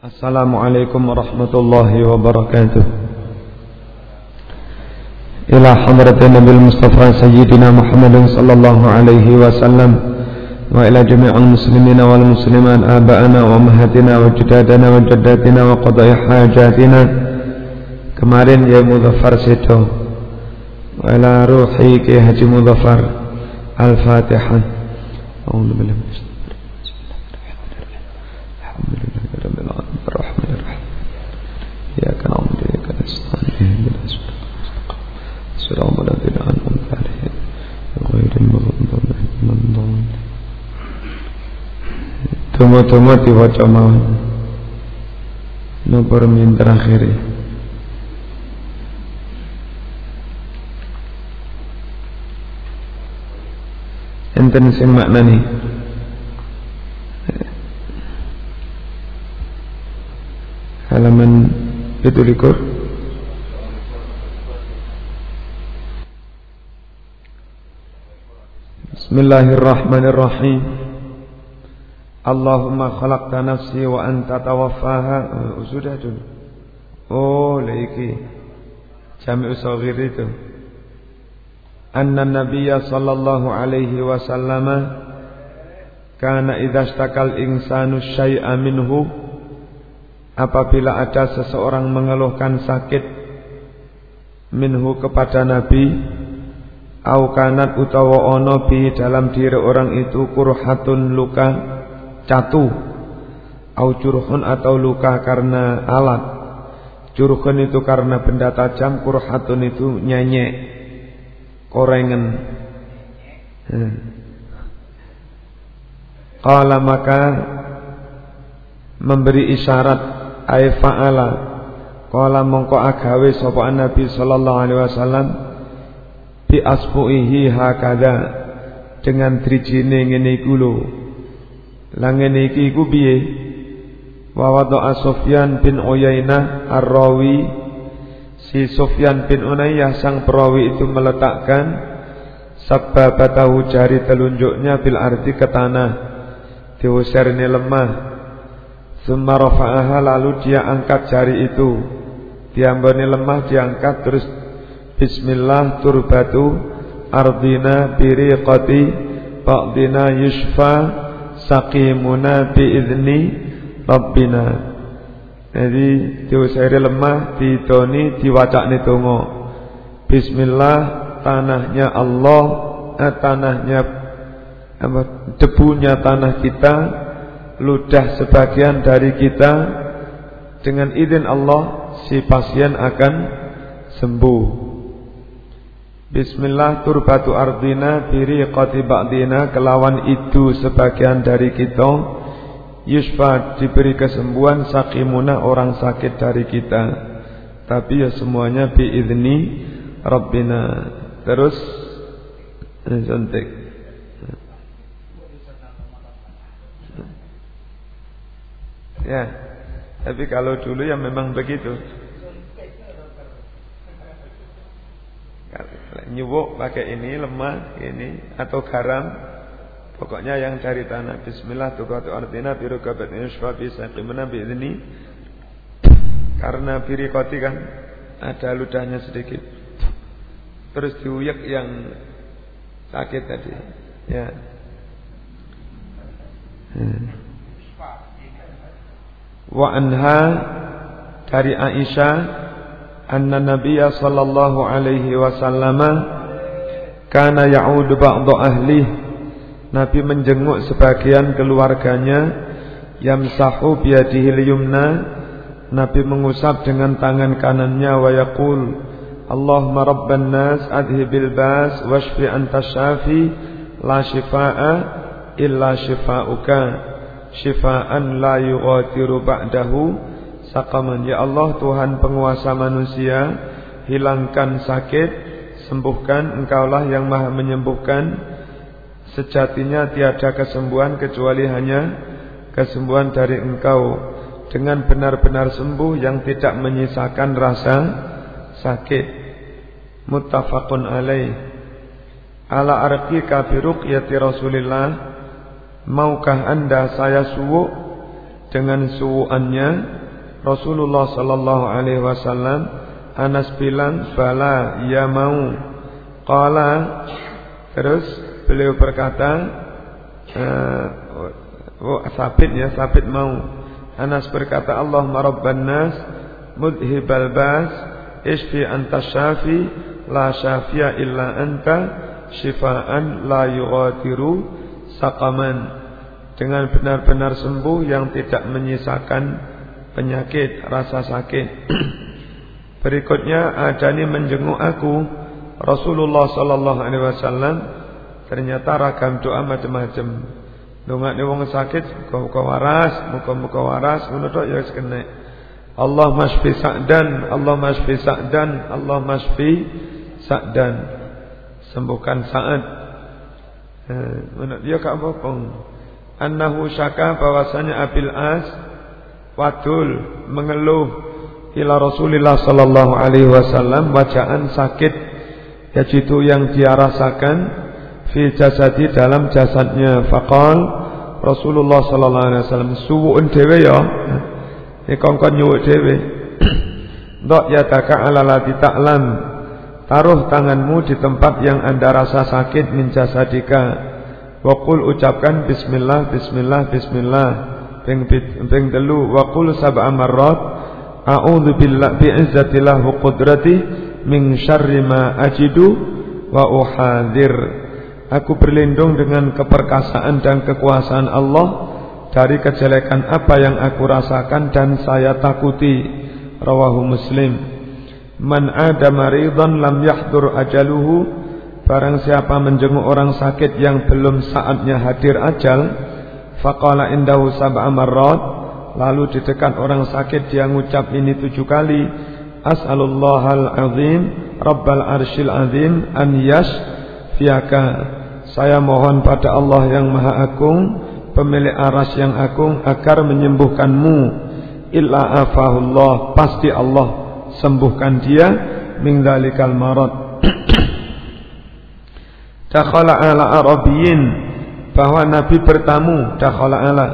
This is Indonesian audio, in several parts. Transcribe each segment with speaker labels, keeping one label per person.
Speaker 1: Assalamualaikum warahmatullahi wabarakatuh. Ila hadratin Nabi Mustafa Sayyidina Muhammadin sallallahu alaihi wasallam Wa ila jami'al muslimina wal musliman Aba'ana wa mahatina wa jidadana wa jaddatina wa qadai hajatina. Kemarin ya Muzaffar Sito Wa ila ruhi ki Haji Muzaffar Al-Fatihah رب العالمين الرحمن الرحيم إياك نعبد وإياك نستعين اهدنا الصراط الذين أنعمت عليهم غير المغضوب عليهم ولا الضالين Tunggu-tunggu diwaca mawon Nopor min terakhir Enten sing maknani halaman itu likur. Bismillahirrahmanirrahim. Allahumma khalaqta nafsi wa anta tawaffaha. Oh, Sudah dulu Oh lagi. Jami'u saghir itu. Anna Nabiya sallallahu alaihi wasallam Kana idha istakal insanu syai'a minhu apabila ada seseorang mengeluhkan sakit minhu kepada Nabi au kanat utawa ono bi dalam diri orang itu kurhatun luka catu au curhun atau luka karena alat curhun itu karena benda tajam kurhatun itu nyenyek korengan hmm. Maka memberi isyarat ay fa'ala. Qala mongko agawe sapa Nabi sallallahu alaihi wasallam bi asbuihi hakada dengan trijine ngene iku lho. La ngene iki iku piye? Wa Sufyan bin Uyainah ar-rawi. Si Sufyan bin Unayyah sang perawi itu meletakkan sababatahu jari telunjuknya bil arti ke tanah. Diusirnya lemah Summa rafa'aha lalu dia angkat jari itu. Diambani lemah diangkat terus Bismillah turbatu ardina biriqati ba'dina yushfa saqimuna biizni rabbina. Jadi diusiri lemah ditoni diwacakne donga. Bismillah tanahnya Allah eh, tanahnya apa, debunya tanah kita ludah sebagian dari kita dengan izin Allah si pasien akan sembuh. Bismillah turbatu ardina biri ba'dina kelawan itu sebagian dari kita yusfa diberi kesembuhan sakimuna orang sakit dari kita. Tapi ya semuanya biizni Rabbina. Terus suntik. Ya. Tapi kalau dulu ya memang begitu. Nyubuk pakai ini lemah ini atau garam. Pokoknya yang cari tanah. Bismillah tuqatu ardina biru kabat yusfa bi saqimna bi ini karena birikoti kan ada ludahnya sedikit. Terus diuyak yang sakit tadi. Ya. Hmm wa anha dari Aisyah anna Nabiya sallallahu alaihi wasallam kana ya'udu ba'dhu ahli Nabi menjenguk sebagian keluarganya yamsahu biyadihi yumna Nabi mengusap dengan tangan kanannya wa yaqul Allahumma rabban nas adhibil bas washfi anta syafi la shifaa illa shifauka syifaan la yughadiru ba'dahu. Saqaman ya Allah Tuhan penguasa manusia hilangkan sakit sembuhkan. Engkaulah yang maha menyembuhkan. Sejatinya tiada kesembuhan kecuali hanya kesembuhan dari engkau. Dengan benar-benar sembuh yang tidak menyisakan rasa sakit. Muttafaqun alaih. Ala arqika bi ruqyati Rasulillah Maukah anda saya suwuk dengan suuannya Rasulullah sallallahu alaihi wasallam Anas bilang bala ya mau. Qala terus beliau berkata uh, oh, sabit ya sabit mau. Anas berkata Allah rabban nas mudhibal bas isfi anta syafi la syafiya illa anta syifaan la yughadiru saqaman dengan benar-benar sembuh yang tidak menyisakan penyakit rasa sakit berikutnya adani menjenguk aku Rasulullah sallallahu alaihi wasallam ternyata ragam doa macam-macam Dongak wong sakit muka-muka waras, muka-muka waras ngono ya kena. Allah masfi sa'dan, Allah masfi sa'dan, Allah masfi sa'dan. Sembuhkan Sa'ad. Eh, dia kak apa Annahu syaka bahwasanya Abil As wadul mengeluh ila Rasulullah sallallahu alaihi wasallam bacaan sakit. Yaitu yang dia rasakan fi jasadi dalam jasadnya. Faqal Rasulullah sallallahu alaihi wasallam suwun dhewe ya. Iki kongkon nyuwuk dhewe. Ndok ya taka ala lati ta'lam taruh tanganmu di tempat yang anda rasa sakit min jasadika wa qul ucapkan bismillah bismillah bismillah ping telu wa qul sab'a marrat a'udzu billahi bi'izzatillah wa qudrati min syarri ma ajidu wa uhadir Aku berlindung dengan keperkasaan dan kekuasaan Allah dari kejelekan apa yang aku rasakan dan saya takuti. Rawahu Muslim. Man ada maridan lam yahdur ajaluhu. Barang siapa menjenguk orang sakit yang belum saatnya hadir ajal Faqala indahu sab'a marrat. Lalu dekat orang sakit dia ngucap ini tujuh kali As'alullahal azim Rabbal arshil azim An yash fiaka saya mohon pada Allah yang maha agung Pemilik aras yang agung Agar menyembuhkanmu. Illa afahullah Pasti Allah sembuhkan dia Min dalikal marad. Dakhala ala arabiyin Bahwa Nabi bertamu Dakhala ala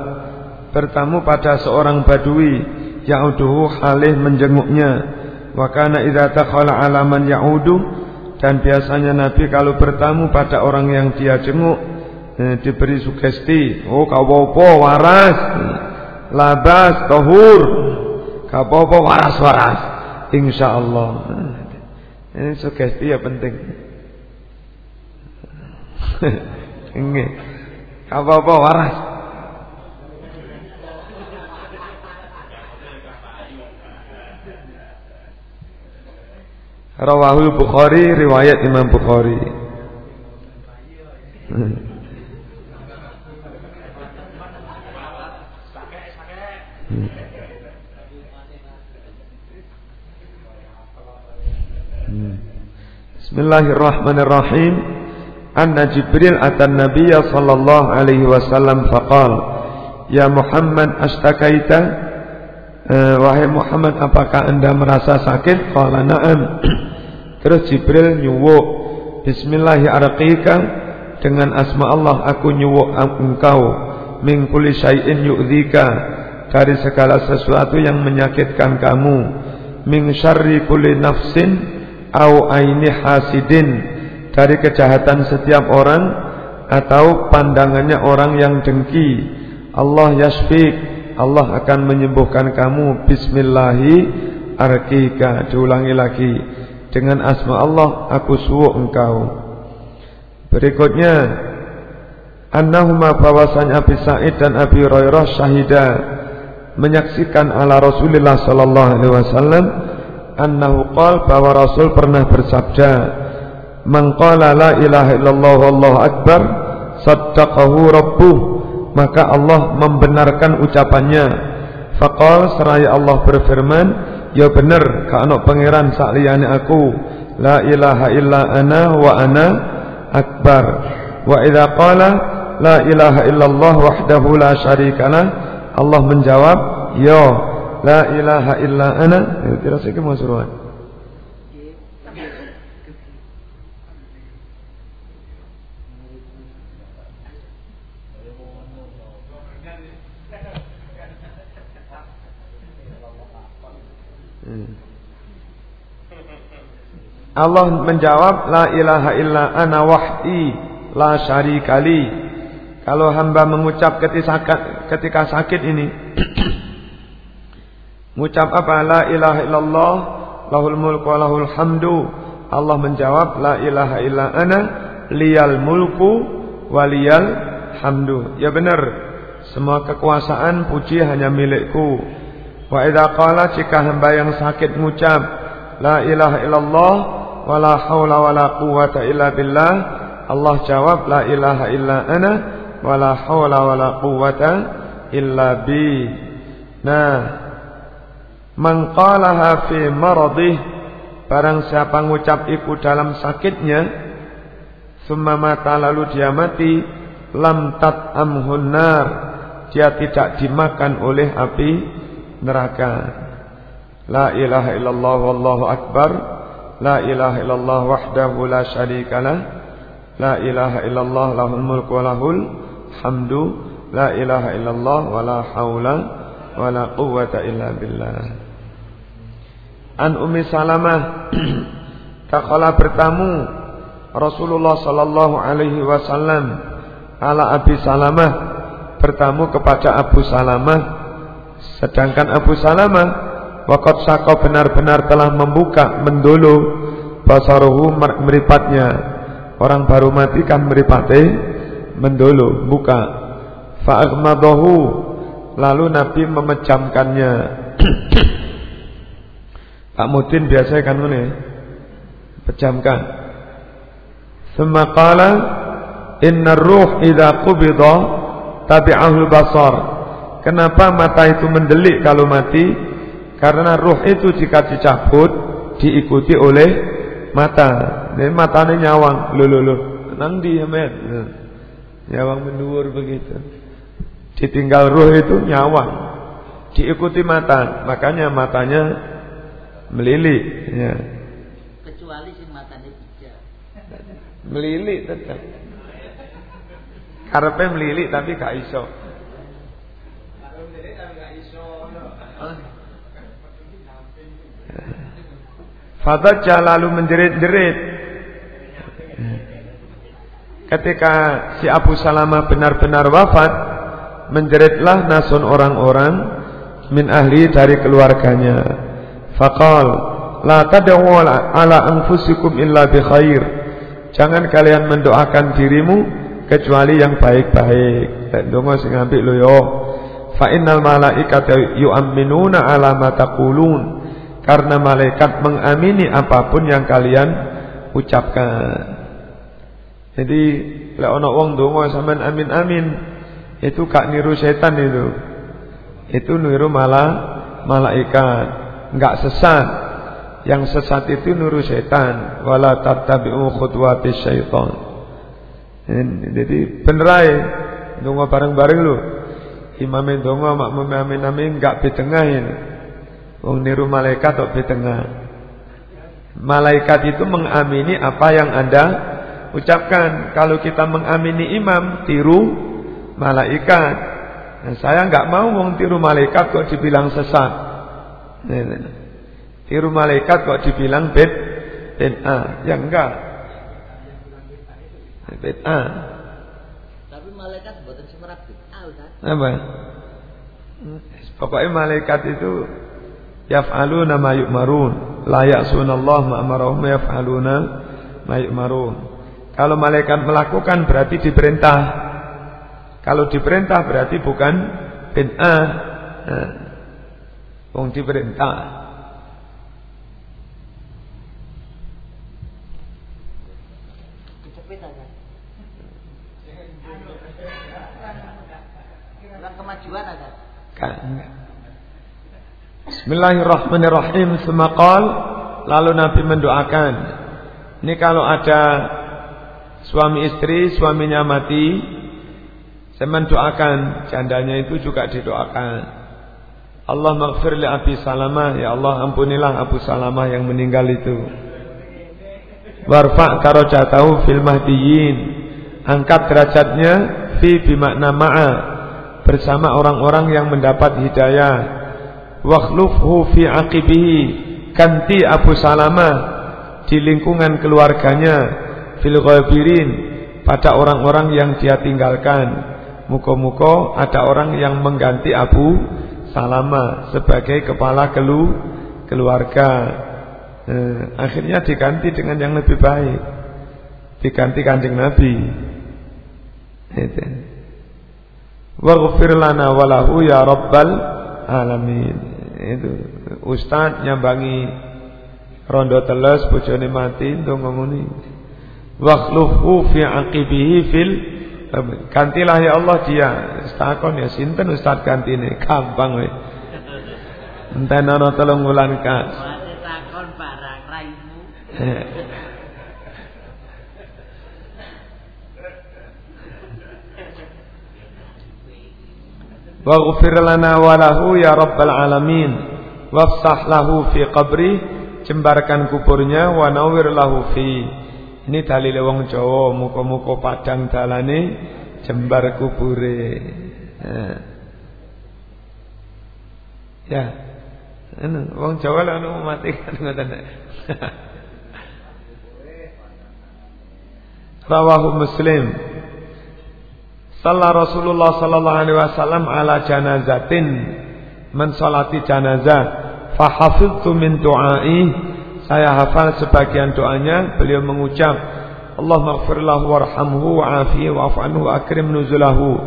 Speaker 1: Bertamu pada seorang badui Ya'uduhu halih menjenguknya. Wa kana idha dakhala ala man ya'uduh dan biasanya Nabi kalau bertamu pada orang yang dia jenguk eh, diberi sugesti, oh kau apa waras, labas tohur, kau apa waras waras, insya Allah. Ini sugesti ya penting. Ini kau apa waras. Rawahul Bukhari riwayat Imam Bukhari. Bismillahirrahmanirrahim. Anna Jibril atan Nabiy sallallahu alaihi wasallam faqal, "Ya Muhammad astakaita?" Eh, wahai Muhammad apakah anda merasa sakit? Qala na'am Terus Jibril nyuwuk Bismillahirrahmanirrahim Dengan asma Allah aku nyuwuk engkau Min kulli syai'in yu'dhika Dari segala sesuatu yang menyakitkan kamu Min syarri kulli nafsin Au aini hasidin. Dari kejahatan setiap orang Atau pandangannya orang yang dengki. Allah yasfik Allah akan menyembuhkan kamu. Bismillahi. Arkika. Diulangi lagi. Dengan asma Allah aku suwuk engkau. Berikutnya Annahuma bahwasanya Abi Sa'id dan Abi Hurairah syahida. Menyaksikan ala Rasulullah sallallahu alaihi wasallam annahu qal bahwa Rasul pernah bersabda Man qala la ilaha illallah wallahu akbar saddaqahu rabbuh maka Allah membenarkan ucapannya. Faqal seraya Allah berfirman ya benar kana pangeran sak liyane aku. La ilaha illa ana wa ana akbar. Wa idza qala la ilaha illallah wahdahu la syarikalah Allah menjawab ya La ilaha illa ana dirasake masuruhan. Hmm. Allah menjawab la ilaha illa ana wahdi la syarikali. Kalau hamba mengucap ketika sakit, ketika sakit ini mengucap apa la ilaha illallah lahul mulku wa lahul hamdu. Allah menjawab la ilaha illa ana liyal mulku waliyal hamdu. Ya benar. Semua kekuasaan puji hanya milikku. Wa idza qala jika hamba yang sakit mengucap la ilaha illallah wala haula wala quwata illa billah Allah jawab la ilaha illa ana wala haula wala quwata illa bi nah Mangqalaha fi maradih Barang siapa mengucap iku dalam sakitnya Summa mata lalu dia mati Lam tat amhunnar Dia tidak dimakan oleh api neraka. La ilaha illallah wallahu akbar La ilaha illallah wahdahu la syarikalah La ilaha illallah lahul mulku wa lahul hamdu La ilaha illallah wa la hawla wa la quwwata illa billah. An Ummi Salamah Takala bertamu Rasulullah sallallahu alaihi wasallam ala Abi Salamah bertamu kepada Abu Salamah sedangkan Abu Salamah Wakot sako benar-benar telah membuka mendulu basaruhu meripatnya. Orang baru mati kan meripati mendulu buka. Fa'agmadahu lalu Nabi memejamkannya. Pak Mudin biasa kan ini pejamkan. Semakala inna ruh idha qubida tabi'ahul basar. Kenapa mata itu mendelik kalau mati? Karena ruh itu jika dicabut diikuti oleh mata. Ini matanya nyawang. Loh loh loh. Nang di Ahmed. Nyawang mendur begitu. Ditinggal ruh itu nyawang. Diikuti mata. Makanya matanya melilit. Ya.
Speaker 2: Kecuali si matanya hijau.
Speaker 1: Melilit tetap. Karena melilit tapi gak iso. Fadajjah lalu menjerit-jerit. Ketika si Abu Salamah benar-benar wafat, menjeritlah nasun orang-orang min ahli dari keluarganya. Faqal, la tad'u ala anfusikum illa bi khair. Jangan kalian mendoakan dirimu kecuali yang baik-baik. Dan donga sing apik lho yo. Fa innal malaikata yu'minuna ala ma taqulun. Karena malaikat mengamini apa pun yang kalian ucapkan. Jadi lek ana wong donga sampean amin amin itu gak niru setan itu. Itu niru malah malaikat, enggak sesat. Yang sesat itu niru setan, wala tattabi'u khutuwati syaitan. Jadi bener ae donga bareng-bareng lho. Imam donga makmum amin amin enggak betengah ini. Wong niru malaikat kok di tengah. Malaikat itu mengamini apa yang Anda ucapkan. Kalau kita mengamini imam, tiru malaikat. Nah, saya nggak mau wong tiru malaikat kok dibilang sesat. Tiru malaikat kok dibilang bed a, Ya enggak.
Speaker 2: a. Tapi malaikat buatan semerap bid'ah, Ustaz.
Speaker 1: Apa? Pokoknya malaikat itu yaf'aluna ma yu'marun la ya'sunallah ma amarahum yaf'aluna ma yu'marun kalau malaikat melakukan berarti diperintah kalau diperintah berarti bukan bid'ah nah, wong diperintah
Speaker 2: kemajuan ada?
Speaker 1: Enggak. Bismillahirrahmanirrahim. Semakal lalu Nabi mendoakan. Ini kalau ada suami istri, suaminya mati, saya mendoakan jandanya itu juga didoakan. Allah maghfir li Abi Salamah, ya Allah ampunilah Abu Salamah yang meninggal itu. Warfa karojatahu fil mahdiyin. Angkat derajatnya fi bimakna ma'a. Bersama orang-orang yang mendapat hidayah. Wakhlufhu fi aqibihi. Ganti Abu Salamah di lingkungan keluarganya fil ghabirin pada orang-orang yang dia tinggalkan. Muka-muka ada orang yang mengganti Abu Salamah sebagai kepala kelu keluarga. Eh, akhirnya diganti dengan yang lebih baik. Diganti kanjeng Nabi. Itu waghfir lana walahu ya rabbal alamin. Itu ustaz nyambangi rondo teles bojone mati ndonga ngene. Wakhlufu fi aqibihi fil gantilah ya Allah dia. Takon ya sinten ustaz gantine? Gampang we enten ana telung wulan kas takon barang raimu. Waghfir lana walahu ya rabbal alamin. Wafsah lahu fi qabri. Jembarkan kuburnya Wa nawir lahu fi Ini dalil wong Jawa Muka-muka padang dalane Jembar kubure. Ya. Ini wong Jawa lah mau mati. Rawahu Muslim. Salla Rasulullah sallallahu alaihi wasallam ala janazatin. Mensolati janazah. Fahafidtu min du'ai saya hafal sebagian doanya. Beliau mengucap Allah maghfirlahu warhamhu wa'afihi wa'afanhu akrim nuzulahu.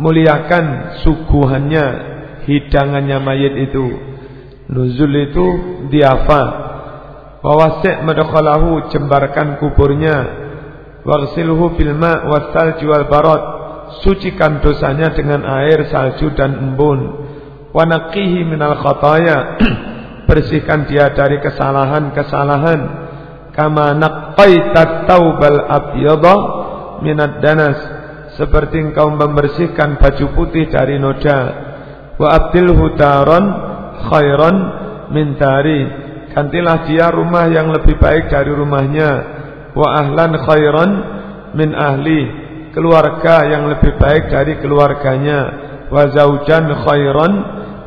Speaker 1: Muliakan suguhannya hidangannya mayit itu. Nuzul itu diafa. Wawasi' madkhalahu jembarkan kuburnya. Waghsilhu bil ma' wassalji wal barad. Sucikan dosanya dengan air, salju dan embun. Wanakihi minal khataya bersihkan dia dari kesalahan-kesalahan. Kama naqqaita taubal abyadha minad danas seperti engkau membersihkan baju putih dari noda. Wa abdilhu daron khairan min dari. Gantilah dia rumah yang lebih baik dari rumahnya. Wa ahlan khairan min ahli keluarga yang lebih baik dari keluarganya wa zaujan khairan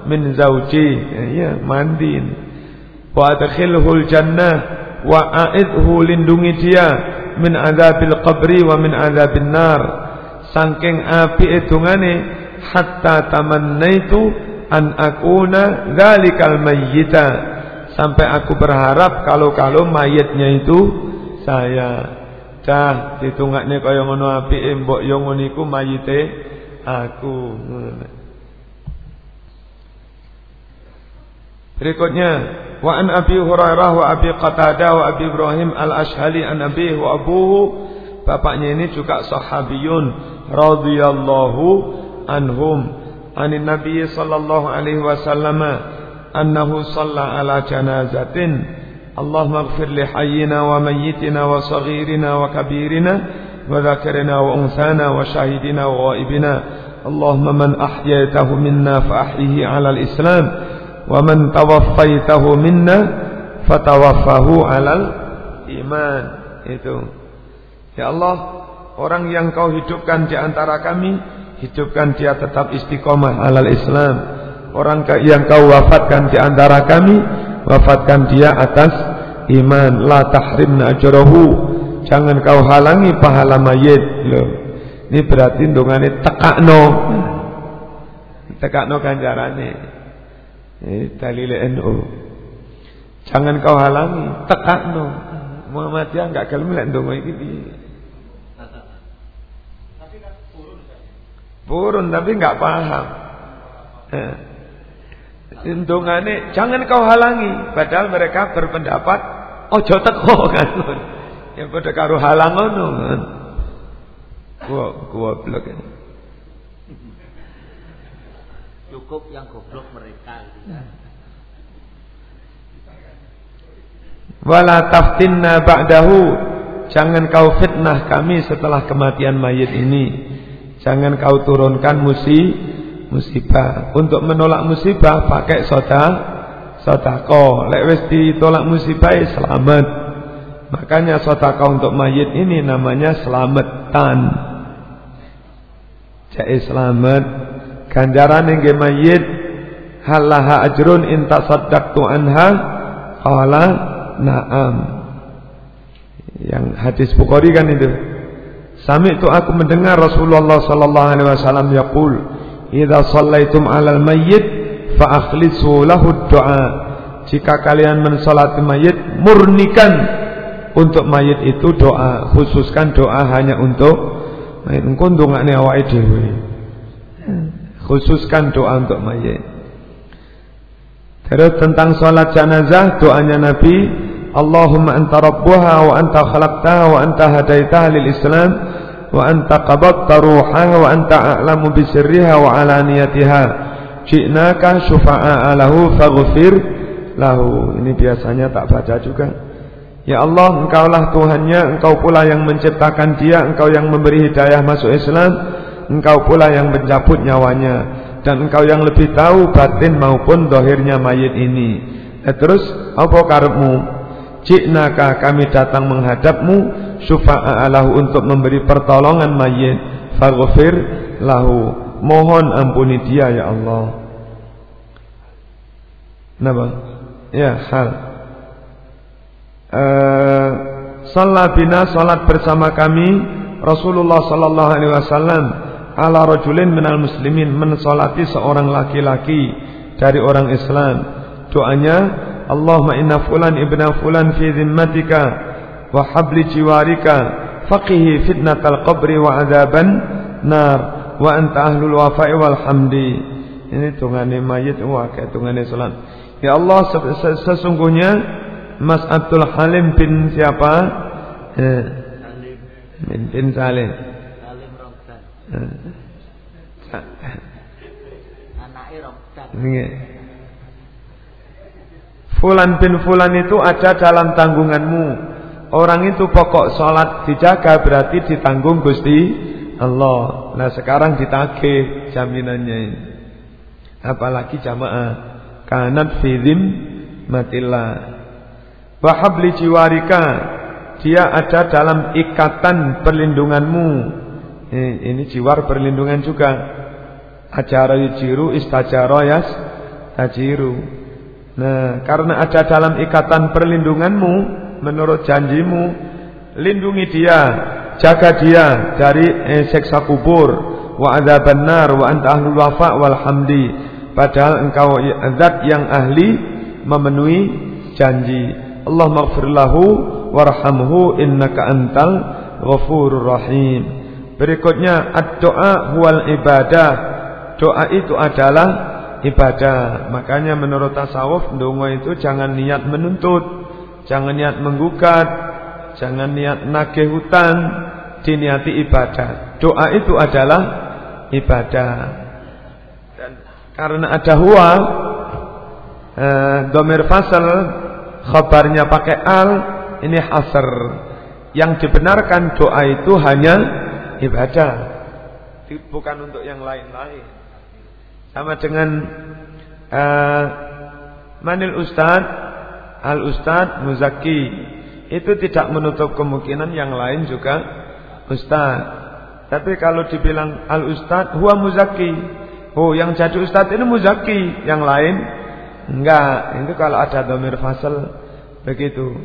Speaker 1: min zauji ya mandin wa adkhilhul jannah wa a'idhu lindungi dia min azabil qabri wa min azabin nar. Saking api edungane hatta tamannaitu an akuna dzalikal mayyita. Sampai aku berharap kalau-kalau mayitnya itu saya. Cah ditungakne kaya ngono apike mbok yo ngono iku mayite aku. Berikutnya wa an Abi Hurairah wa Abi Qatadah wa Abi Ibrahim Al-Ashhali an Abi wa abuhu bapaknya ini juga sahabiyun radhiyallahu anhum anin Nabi sallallahu alaihi wasallam annahu shalla ala janazatin اللهم اغفر لحينا وميتنا وصغيرنا وكبيرنا وذكرنا وأنثانا وشاهدنا وغائبنا اللهم من أحييته منا على الإسلام wa man منا minna fatawaffahu alal iman. Itu. Ya Allah orang yang kau hidupkan di antara kami hidupkan dia tetap istiqomah alal Islam. Orang yang kau wafatkan di antara kami wafatkan dia atas iman. La tahrimna ajrahu jangan kau halangi pahala mayit. Loh. Ini berarti dongane tekakno. Tekakno ganjarane ini dalil NU jangan kau halangi tekakno Muhammadiyah enggak gelem lek ndonga iki piye Purun tapi enggak paham. Eh. Jangan kau halangi padahal mereka berpendapat ojo teko kan. Ya padha karo halang ngono kan. Gua gua blok ini.
Speaker 2: Cukup yang goblok mereka.
Speaker 1: Wala taftinna ba'dahu Jangan kau fitnah kami setelah kematian mayit ini Jangan kau turunkan musibah musibah. Untuk menolak musibah pakai soda sodako. Lek wis ditolak musibah ya selamat. Makanya sodako untuk mayit ini namanya selamatan. Jadi selamat. Ganjaran yang mayit. Hal laha ajrun in tasaddaqtu anha. Qala na'am. Yang hadis Bukhari kan itu. Sami itu aku mendengar Rasulullah sallallahu alaihi wasallam yaqul idza shallaitum 'alal mayyit fa akhlisu lahu du'a. Jika kalian mensolati mayit murnikan untuk mayit itu doa. Khususkan doa hanya untuk mayit. Engko ndongakne awake dhewe khususkan doa untuk mayit. Terus tentang salat jenazah doanya Nabi Allahumma anta rabbuha wa anta khalaqtaha wa anta hadaitaha lil Islam wa anta qabadta ruhaha wa anta a'lamu bi sirriha wa alaniyatiha. Ji'naka syufa'a lahu faghfir lahu. Ini biasanya tak baca juga. Ya Allah engkaulah Tuhannya Engkau pula yang menciptakan dia Engkau yang memberi hidayah masuk Islam Engkau pula yang mencabut nyawanya. Dan engkau yang lebih tahu batin maupun dohirnya mayit ini. Eh, Terus apa karepmu? Ciknaka kami datang menghadapmu Syufa'alahu untuk memberi pertolongan mayit. Faghfir lahu. Mohon ampuni dia ya Allah. Kenapa? Ya hal. Uh, Salat bina salat bersama kami Rasulullah sallallahu alaihi wasallam ala rajulin minal muslimin mensolati seorang laki-laki dari orang Islam. Doanya Allahumma inna fulan ibna fulan fi zimmatika wa habli jiwarika faqihi fitnatal qabri wa adaban nar wa anta ahlul wafa'i wal hamdi. Ini tungane mayit wa kayak tungane salat. Ya Allah sesungguhnya Mas Abdul Halim bin siapa? Eh, bin, Salim Eh. Fulan bin Fulan itu ada dalam tanggunganmu. Orang itu pokok sholat dijaga berarti ditanggung Gusti Allah. Nah sekarang ditagih jaminannya. Apalagi jamaah. Kanat fidim matillah. Wahabli jiwarika. Dia ada dalam ikatan perlindunganmu. Ini, ini jiwar perlindungan juga. Acara yujiru istajaro yas tajiru. Nah, karena ada dalam ikatan perlindunganmu menurut janjimu, lindungi dia, jaga dia dari eh, seksa kubur, wa adzaban nar wa anta ahlul wafa wal hamdi. Padahal engkau zat yang ahli memenuhi janji. Allah maghfir lahu warhamhu innaka antal ghafurur rahim. Berikutnya ad-doa huwal ibadah. Doa itu adalah ibadah. Makanya menurut tasawuf dongo itu jangan niat menuntut, jangan niat menggugat, jangan niat nagih hutang, diniati ibadah. Doa itu adalah ibadah. Dan karena ada huwa eh, domir fasal khabarnya pakai al ini hasr. Yang dibenarkan doa itu hanya ibadah. Bukan untuk yang lain-lain. Sama dengan uh, Manil Ustad Al Ustad Muzaki Itu tidak menutup kemungkinan yang lain juga Ustad. Tapi kalau dibilang Al Ustad Huwa Muzaki Oh yang jadi Ustad ini Muzaki Yang lain Enggak. Itu kalau ada domir fasal Begitu.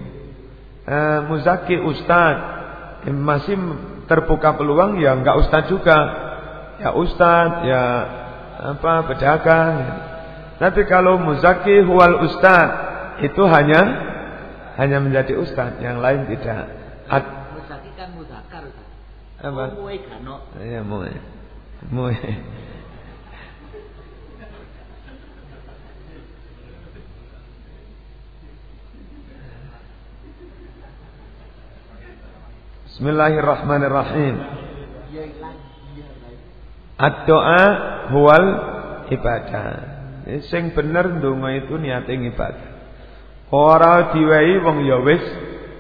Speaker 1: Uh, Muzaki Ustad. Masih terbuka peluang Ya enggak Ustad juga Ya Ustad Ya apa pedagang. Tapi kalau muzaki huwal ustad itu hanya hanya menjadi ustad, yang lain tidak.
Speaker 2: Muzaki kan muzakar. Apa? Muai kano.
Speaker 1: Iya muai. Muai. Bismillahirrahmanirrahim. Ad-doa huwal ibadah. Sing bener ndonga itu niate ibadah. Ora diwehi wong ya wis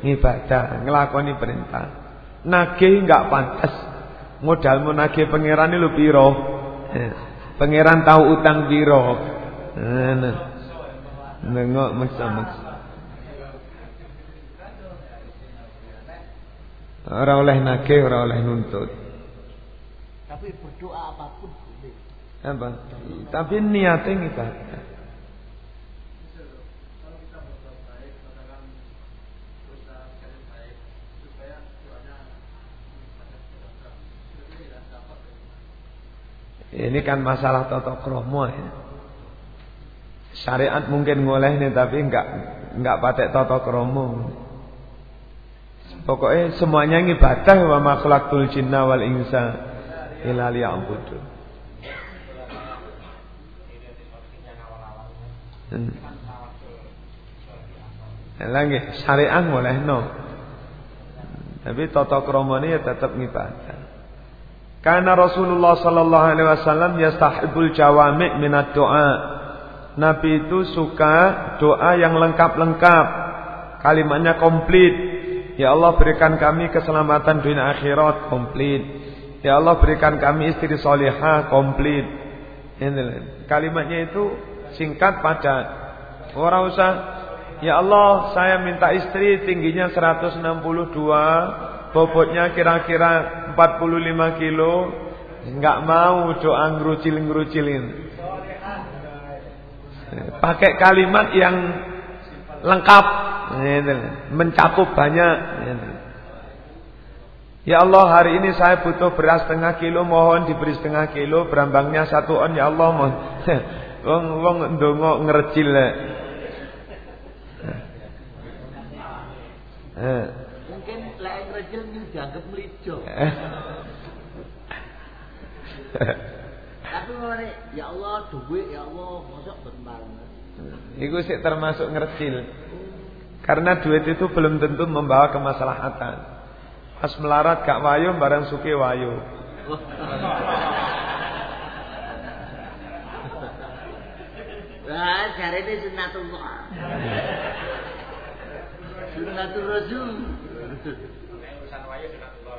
Speaker 1: ngibadah, nglakoni perintah. Nagih enggak pantas. Modalmu nagih pangeran lu piro? Eh, pangeran tahu utang piro? Nah, nengok meksa-meksa. Ora oleh nagih, ora oleh nuntut.
Speaker 2: Tapi berdoa apa pun boleh.
Speaker 1: Apa? Tapi niatnya ibadah. Ini kan masalah toto kromo ya. Syariat mungkin ngoleh nih tapi enggak enggak patek toto kromo. Pokoknya semuanya ibadah wa makhlukul jinna wal insa illa liya'budu. Hmm. Lagi syariat boleh no. Tapi toto kromo ini ya tetap ibadah. Karena Rasulullah sallallahu alaihi wasallam yastahibul jawami' minat doa. Nabi itu suka doa yang lengkap-lengkap. Kalimatnya komplit. Ya Allah berikan kami keselamatan dunia akhirat komplit. Ya Allah berikan kami istri solihah komplit. Kalimatnya itu singkat padat. Orang usah Ya Allah saya minta istri tingginya 162 bobotnya kira-kira 45 kilo nggak mau doa ngerucil-ngerucilin pakai kalimat yang lengkap. Mencakup banyak. Ya Allah hari ini saya butuh beras setengah kilo mohon diberi setengah kilo berambangnya satu on ya Allah mohon. Wong wong ndonga ngerecil
Speaker 2: eh. Lek ngrejel ning dianggap melijo. Tapi ngene, ya Allah duit ya Allah mosok bentar.
Speaker 1: Iku sih termasuk ngercil. Karena duit itu belum tentu membawa kemaslahatan. Pas melarat gak wayu barang suki wayu.
Speaker 2: Wah, ini sunatullah. Sunatul Rasul.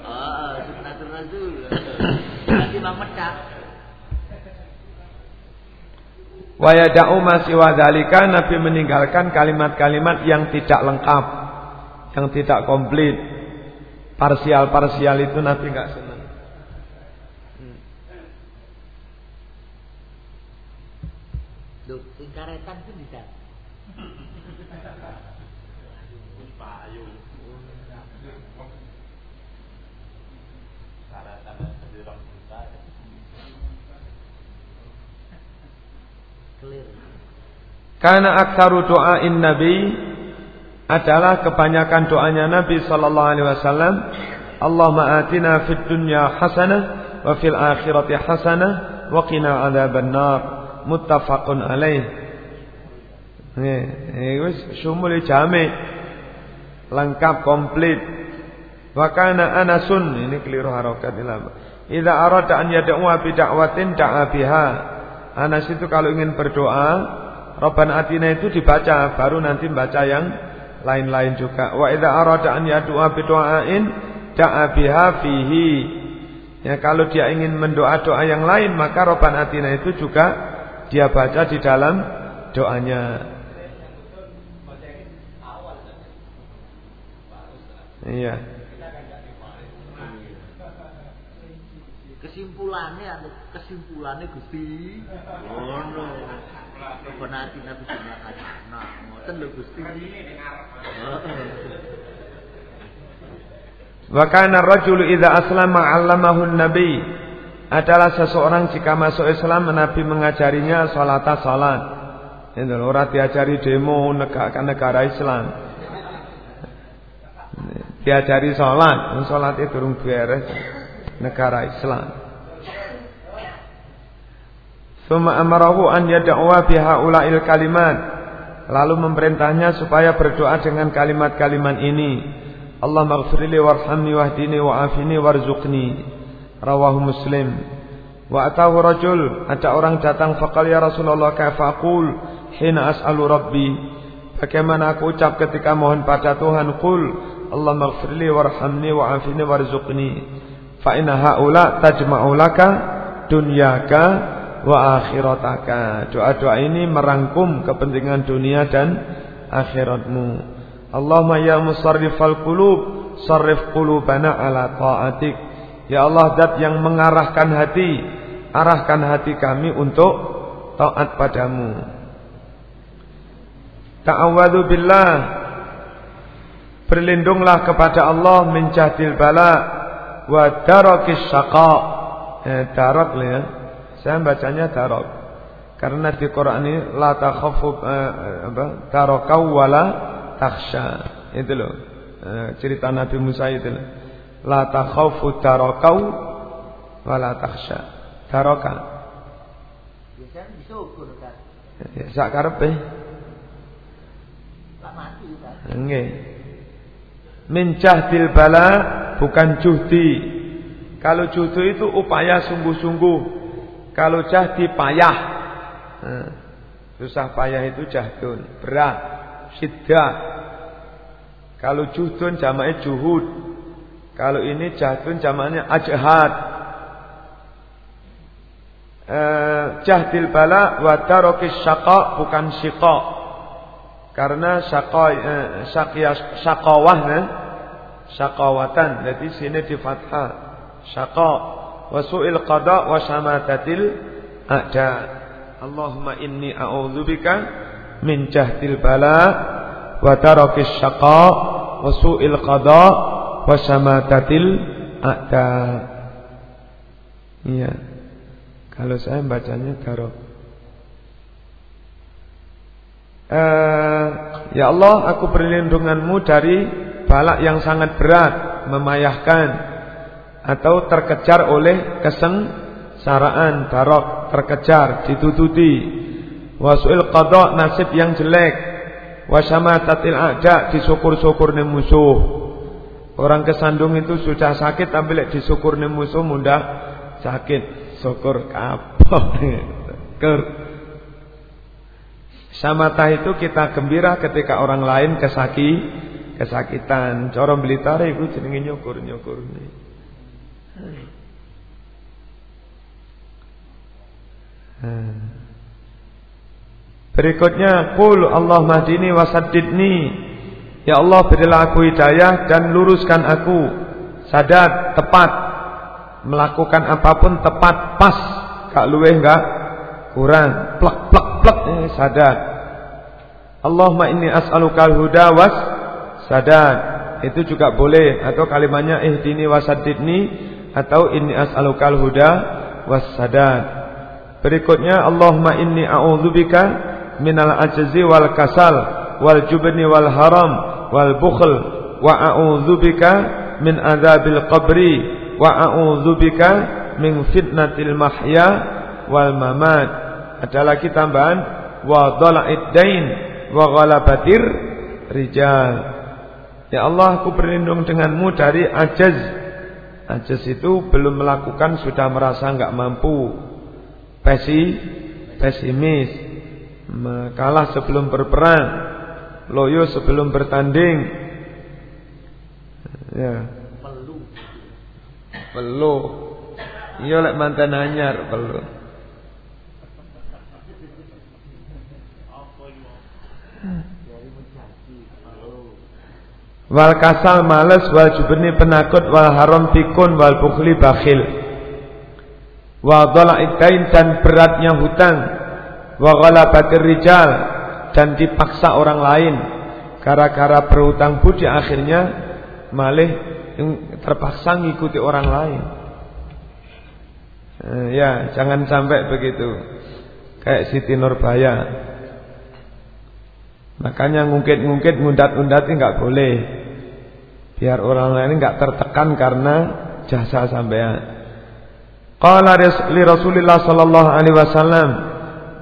Speaker 2: Ah, sunnatul rasul. Nanti Bang Medak.
Speaker 1: Wa yada'u masih wadalika Nabi meninggalkan kalimat-kalimat yang tidak lengkap, yang tidak komplit. Parsial-parsial itu Nabi enggak senang.
Speaker 2: Karetan pun bisa.
Speaker 1: Karena aksaru doain Nabi adalah kebanyakan doanya Nabi sallallahu alaihi wasallam, Allahumma atina fid dunya hasanah wa fil akhirati hasanah wa qina adzaban nar. Muttafaqun alaih. Ini wis sumul jami lengkap komplit. Wa kana Anasun ini keliru harokat ilama. Idza arada an yad'u bi da'watin da'a biha. Anas itu kalau ingin berdoa Rabbana atina itu dibaca baru nanti baca yang lain-lain juga. Wa idza arada an yad'a bi du'ain da'a biha fihi. Ya kalau dia ingin mendoa doa yang lain maka Rabbana atina itu juga dia baca di dalam doanya. Iya.
Speaker 2: Kesimpulannya kesimpulannya Gusti. Oh no. Kebenati Nabi Sunnah Nah, ngoten lho Gusti.
Speaker 1: Wa kana rajulu idza aslama 'allamahu nabi adalah seseorang jika masuk Islam Nabi mengajarinya salat salat. Itu ora diajari demo negara negara Islam. Diajari salat, salat itu durung beres negara Islam. Thumma amarahu an yad'uwa biha ulail kalimat. Lalu memerintahnya supaya berdoa dengan kalimat-kalimat ini. Allah maghfirli warhamni wahdini wa'afini warzuqni. Rawahu Muslim. Wa atahu rajul, ada orang datang faqal ya Rasulullah kaifa aqul hina as'alu rabbi. Bagaimana aku ucap ketika mohon pada Tuhan qul Allah maghfirli warhamni wa'afini warzuqni. Fa haula tajma'u laka dunyaka wa akhirataka. Doa-doa ini merangkum kepentingan dunia dan akhiratmu. Allahumma ya musarrifal qulub, sarrif qulubana ala ta'atik. Ya Allah zat yang mengarahkan hati, arahkan hati kami untuk taat padamu. Ta'awwadhu billah Berlindunglah kepada Allah min jahdil bala wa darakis syaqa. Eh, darak ya. Saya bacanya darak. Karena di Quran ini la takhafu eh, apa? Darakau wala takhsha. Itu loh. Eh, cerita Nabi Musa itu loh. La takhafu darakau wala takhsha. Daraka. Biasanya disukur kan. Ya sak karepe. Lah mati kan. Nggih. Min jahdil bala bukan juhdi. Kalau juhdi itu upaya sungguh-sungguh. Kalau jahdi payah. Nah, susah payah itu jahdun. Berat. Syiddah. Kalau juhdun jamaknya juhud. Kalau ini jahdun jamaknya ajhad. Eh, jahdil bala wa darokis syaqa bukan syiqa. Karena syaqa eh, syaqawah eh, syaqawatan. Jadi sini di fathah. Syaqa wa su'il qada wa samatatil a'da. Allahumma inni a'udzubika min jahdil bala wa tarakis syaqa wa su'il qada wa samatatil a'da. Iya. Kalau saya bacanya darok. Uh, ya Allah, aku perlindunganmu dari balak yang sangat berat, memayahkan atau terkejar oleh kesengsaraan, darok, terkejar, ditututi. Wasuil qada nasib yang jelek. Wasamatatil ada disukur-syukur nih musuh. Orang kesandung itu sudah sakit tapi lek disukur musuh mudah sakit. Syukur kapok. Ker Samata itu kita gembira ketika orang lain kesaki, kesakitan. Cara Blitar itu jenenge nyukur-nyukur. Berikutnya Qul Allah mahdini wasaddidni Ya Allah berilah aku hidayah dan luruskan aku. Sadat, tepat. Melakukan apa pun tepat, pas. Gak luweh gak kurang. Plek, plek, plek. Eh, Sadat Allahumma inni as'alukal huda was sadad. Itu juga boleh. Atau kalimatnya ihdini wasaddidni atau inni as'alukal huda was sadad. Berikutnya Allahumma inni a'udzubika minal ajzi wal kasal wal jubni wal haram wal bukhl wa a'udzubika min adzabil qabri wa a'udzubika min fitnatil mahya wal mamat. Ada lagi tambahan wa dhala'id dain wa ghalabatir rijal. Ya Allah, aku berlindung denganmu dari ajaz. Ajaz itu belum melakukan sudah merasa enggak mampu. Pesi, pesimis. Kalah sebelum berperang. Loyo sebelum bertanding. Ya. Perlu. Perlu. Iya lek mantan anyar perlu. Wal kasal males wal jubni penakut wal haram pikun wal bukhli bakhil. Wa dhala'id dan beratnya hutang. Wa ghalabatir rijal dan dipaksa orang lain. Gara-gara berhutang budi akhirnya malih terpaksa ngikuti orang lain. Eh, ya, jangan sampai begitu. Kayak Siti Nurbaya. Makanya ngungkit-ngungkit, ngundat-ngundat ini nggak boleh. Biar orang lain nggak tertekan karena jasa sampean. Qala li Rasulillah sallallahu alaihi wasallam,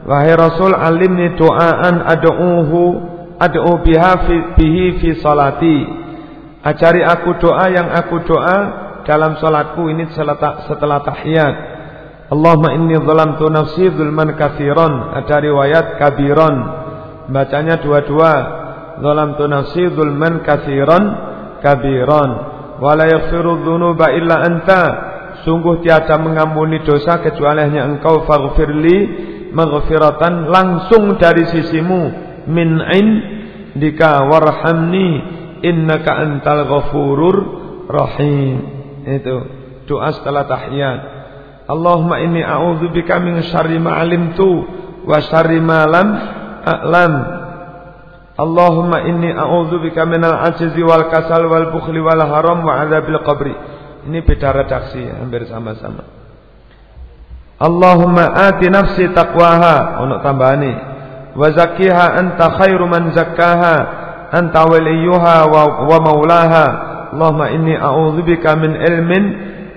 Speaker 1: wahai Rasul alimni doaan ad'uhu ad'u biha fi, bihi fi salati. Ajari aku doa yang aku doa dalam salatku ini setelah, setelah tahiyat. Allahumma inni zalamtu nafsi zulman katsiran. Ada riwayat kabiran. Bacanya dua-dua. Zalamtu nafsi zulman katsiran kabiran. Wa la yaghfiru dzunuba illa anta. Sungguh tiada mengampuni dosa kecuali hanya Engkau faghfirli maghfiratan langsung dari sisimu min indika warhamni innaka antal ghafurur rahim. Itu doa setelah tahiyat. Allahumma inni a'udzubika min syarri ma 'alimtu wa syarri ma lam a'lam. Allahumma inni a'udzubika minal ajzi wal kasal wal bukhli wal haram wa adzabil. Ini beda redaksi hampir sama-sama. Allahumma ati nafsi taqwaha ono tambahane wa zakkiha anta khairu man zakkaha anta waliyuha wa, wa maulaha Allahumma inni a'udzubika min ilmin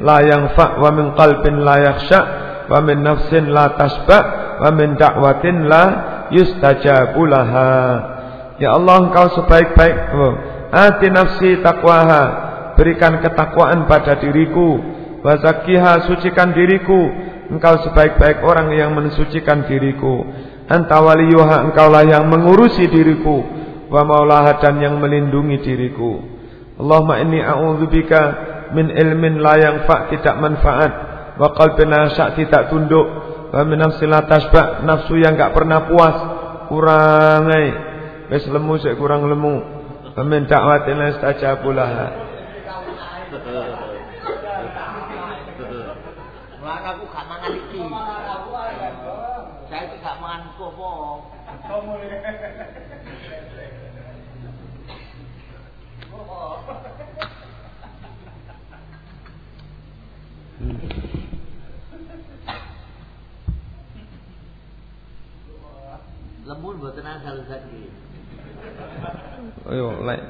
Speaker 1: la yanfa wa min qalbin la yakhsha wa min nafsin la tasba wa min da'watin la yustajabu laha Ya Allah engkau sebaik-baik. Ati nafsi taqwaha Berikan ketakwaan pada diriku. Wazakiha sucikan diriku. Engkau sebaik-baik orang yang mensucikan diriku. Anta waliyuha engkaulah yang mengurusi diriku. Wa maulaha dan yang melindungi diriku. Allahumma inni a'udzubika min ilmin la yang fa' tidak manfaat. Wa qalbin syak tidak tunduk. Wa min nafsi la tasbak Nafsu yang enggak pernah puas. Kurangai Wis lemu sik kurang lemu. Amin dakwatin istajabu laha.
Speaker 2: Mulane aku gak mangan iki. Saya iki gak mangan kopo. Lembun mboten asal sakit.
Speaker 1: Ayo lek.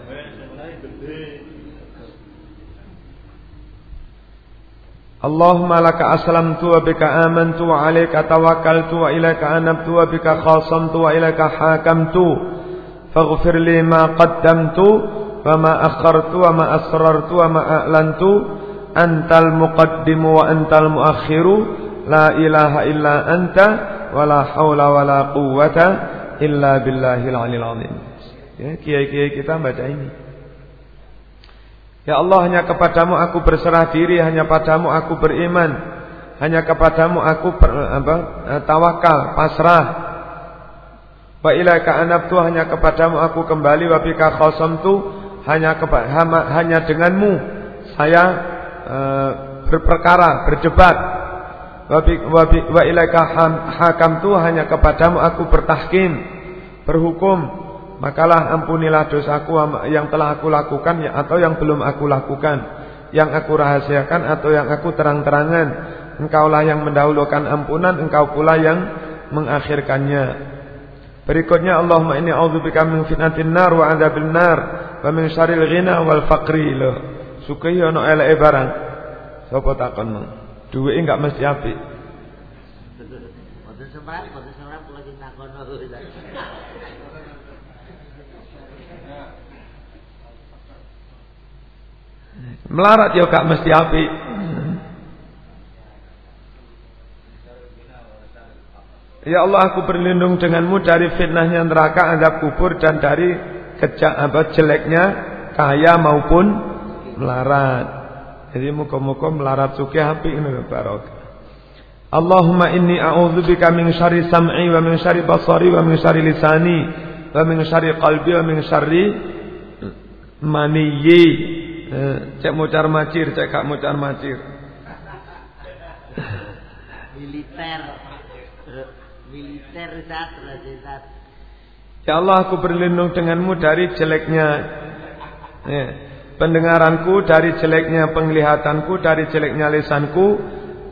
Speaker 1: Allahumma laka aslamtu wa bika amantu wa alayka tawakkaltu wa ilayka anabtu wa bika khasamtu wa ilayka hakamtu. Faghfir li ma qaddamtu wa ma akhartu wa ma asrartu wa ma a'lantu. Antal muqaddimu wa antal muakhiru. La ilaha illa anta wa la hawla wa la quwwata illa billahil alil azim Ya, kiai-kiai kita baca ini. Ya Allah, hanya kepadamu aku berserah diri, hanya padamu aku beriman, hanya kepadamu aku ber, apa, eh, tawakal, pasrah. Wa ilaika anabtu hanya kepadamu aku kembali wa bika tu hanya hanya denganmu saya e, berperkara, berdebat. Wa, wa ilaika hakamtu hanya kepadamu aku bertahkim, berhukum makalah ampunilah dosaku yang telah aku lakukan ya, atau yang belum aku lakukan, yang aku rahasiakan atau yang aku terang-terangan. Engkaulah yang mendahulukan ampunan, engkau pula yang mengakhirkannya. Berikutnya Allahumma inni a'udzubika min fitnatin nar wa adzabil nar wa min syarril ghina wal faqri. Lho, sukai ono eleke barang. Sapa takon mong? Duwe enggak mesti apik.
Speaker 2: Boten kula.
Speaker 1: Melarat ya gak mesti api. Ya Allah aku berlindung denganmu dari fitnahnya neraka azab kubur dan dari kejak apa jeleknya kaya maupun melarat. Jadi muka-muka melarat suki api ini barokah. Allahumma inni a'udzubika min syarri sam'i wa min syarri basari wa min syarri lisani wa min syarri qalbi wa min syarri maniyyi Eh, cek mocar macir, cek kak mocar macir.
Speaker 2: Militer. Militer zat, zat.
Speaker 1: Ya Allah aku berlindung denganmu dari jeleknya ya, pendengaranku, dari jeleknya penglihatanku, dari jeleknya lisanku,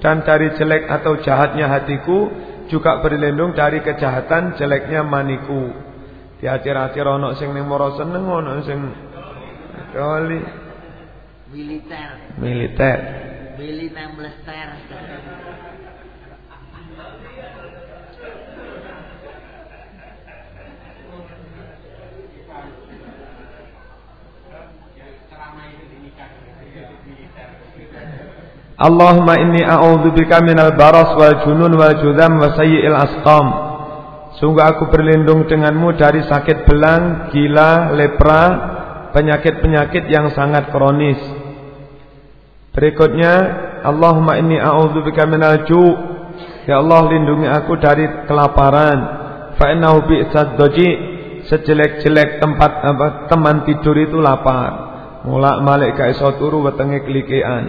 Speaker 1: dan dari jelek atau jahatnya hatiku, juga berlindung dari kejahatan jeleknya maniku. Di akhir-akhir ono sing ning moro seneng ono sing kali
Speaker 2: militer.
Speaker 1: Militer.
Speaker 2: Militer.
Speaker 1: Allahumma inni a'udzubika minal baras wal junun wal judam wa sayyi'il asqam. Sungguh aku berlindung denganmu dari sakit belang, gila, lepra, penyakit-penyakit yang sangat kronis. Berikutnya, Allahumma inni a'udzubika minal ju'. Ya Allah, lindungi aku dari kelaparan. Fa innahu doji. Sejelek-jelek tempat apa, teman tidur itu lapar. Mulak malik ka iso turu wetenge klikean.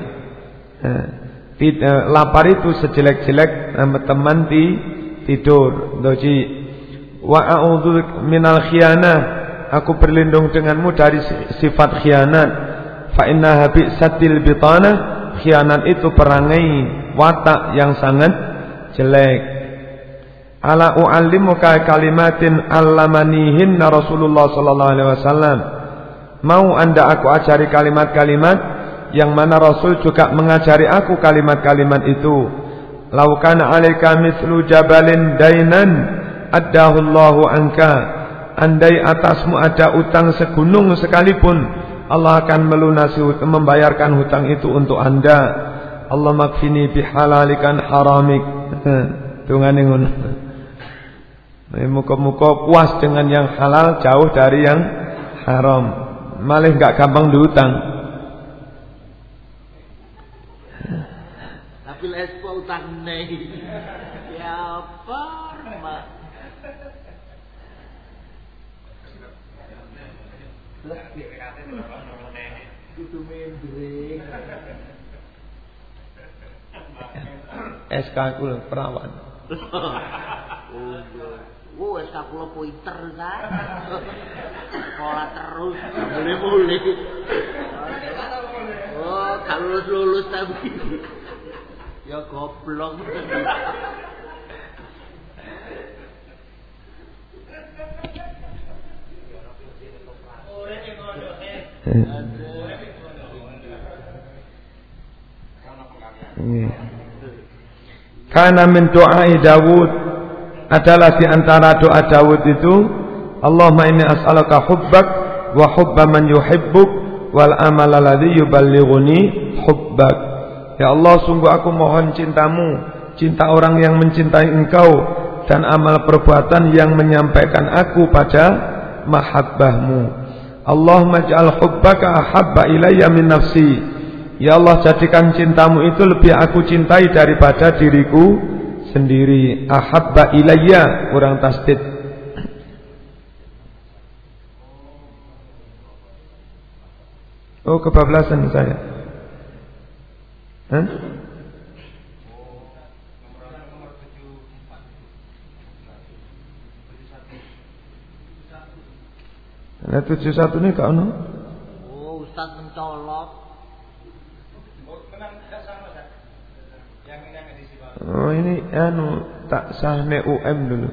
Speaker 1: eh, lapar itu sejelek-jelek teman di tidur. Doji wa a'udzu minal khianah. Aku berlindung denganmu dari sifat khianat. Fa inna satil bitana. Khianat itu perangai watak yang sangat jelek. Ala u'allimuka kalimatin allamanihinna Rasulullah sallallahu alaihi wasallam. Mau Anda aku ajari kalimat-kalimat yang mana Rasul juga mengajari aku kalimat-kalimat itu. Laukan alaika mislu jabalin dainan addahullahu anka. Andai atasmu ada utang segunung sekalipun, Allah akan melunasi membayarkan hutang itu untuk Anda. Allah makfini bihalalikan haramik. Tungane ngono. Muka-muka puas dengan yang halal jauh dari yang haram. Malah enggak gampang diutang.
Speaker 2: Bil espo utang nei. Ya parma. Kudu mendring.
Speaker 1: SK kula perawan.
Speaker 2: Oh, SK kula pointer kan. Sekolah terus, boleh-boleh. Oh, kalau lulus lulus tapi. Ya goblok.
Speaker 1: Karena min doa Dawud adalah di antara doa Dawud itu Allahumma inni as'aluka hubbak wa hubba man yuhibbuk wal amal alladhi yuballighuni hubbak. Ya Allah sungguh aku mohon cintamu Cinta orang yang mencintai engkau Dan amal perbuatan yang menyampaikan aku pada mahabbahmu Allahumma ja'al hubbaka ahabba ilayya min nafsi. Ya Allah jadikan cintamu itu lebih aku cintai daripada diriku sendiri. Ahabba ilayya Kurang tasdid. Oh kebablasan saya. Hah? Nah, tujuh satu ini kau no?
Speaker 2: Oh, Ustaz mencolok.
Speaker 1: Oh ini anu tak sahne UM dulu.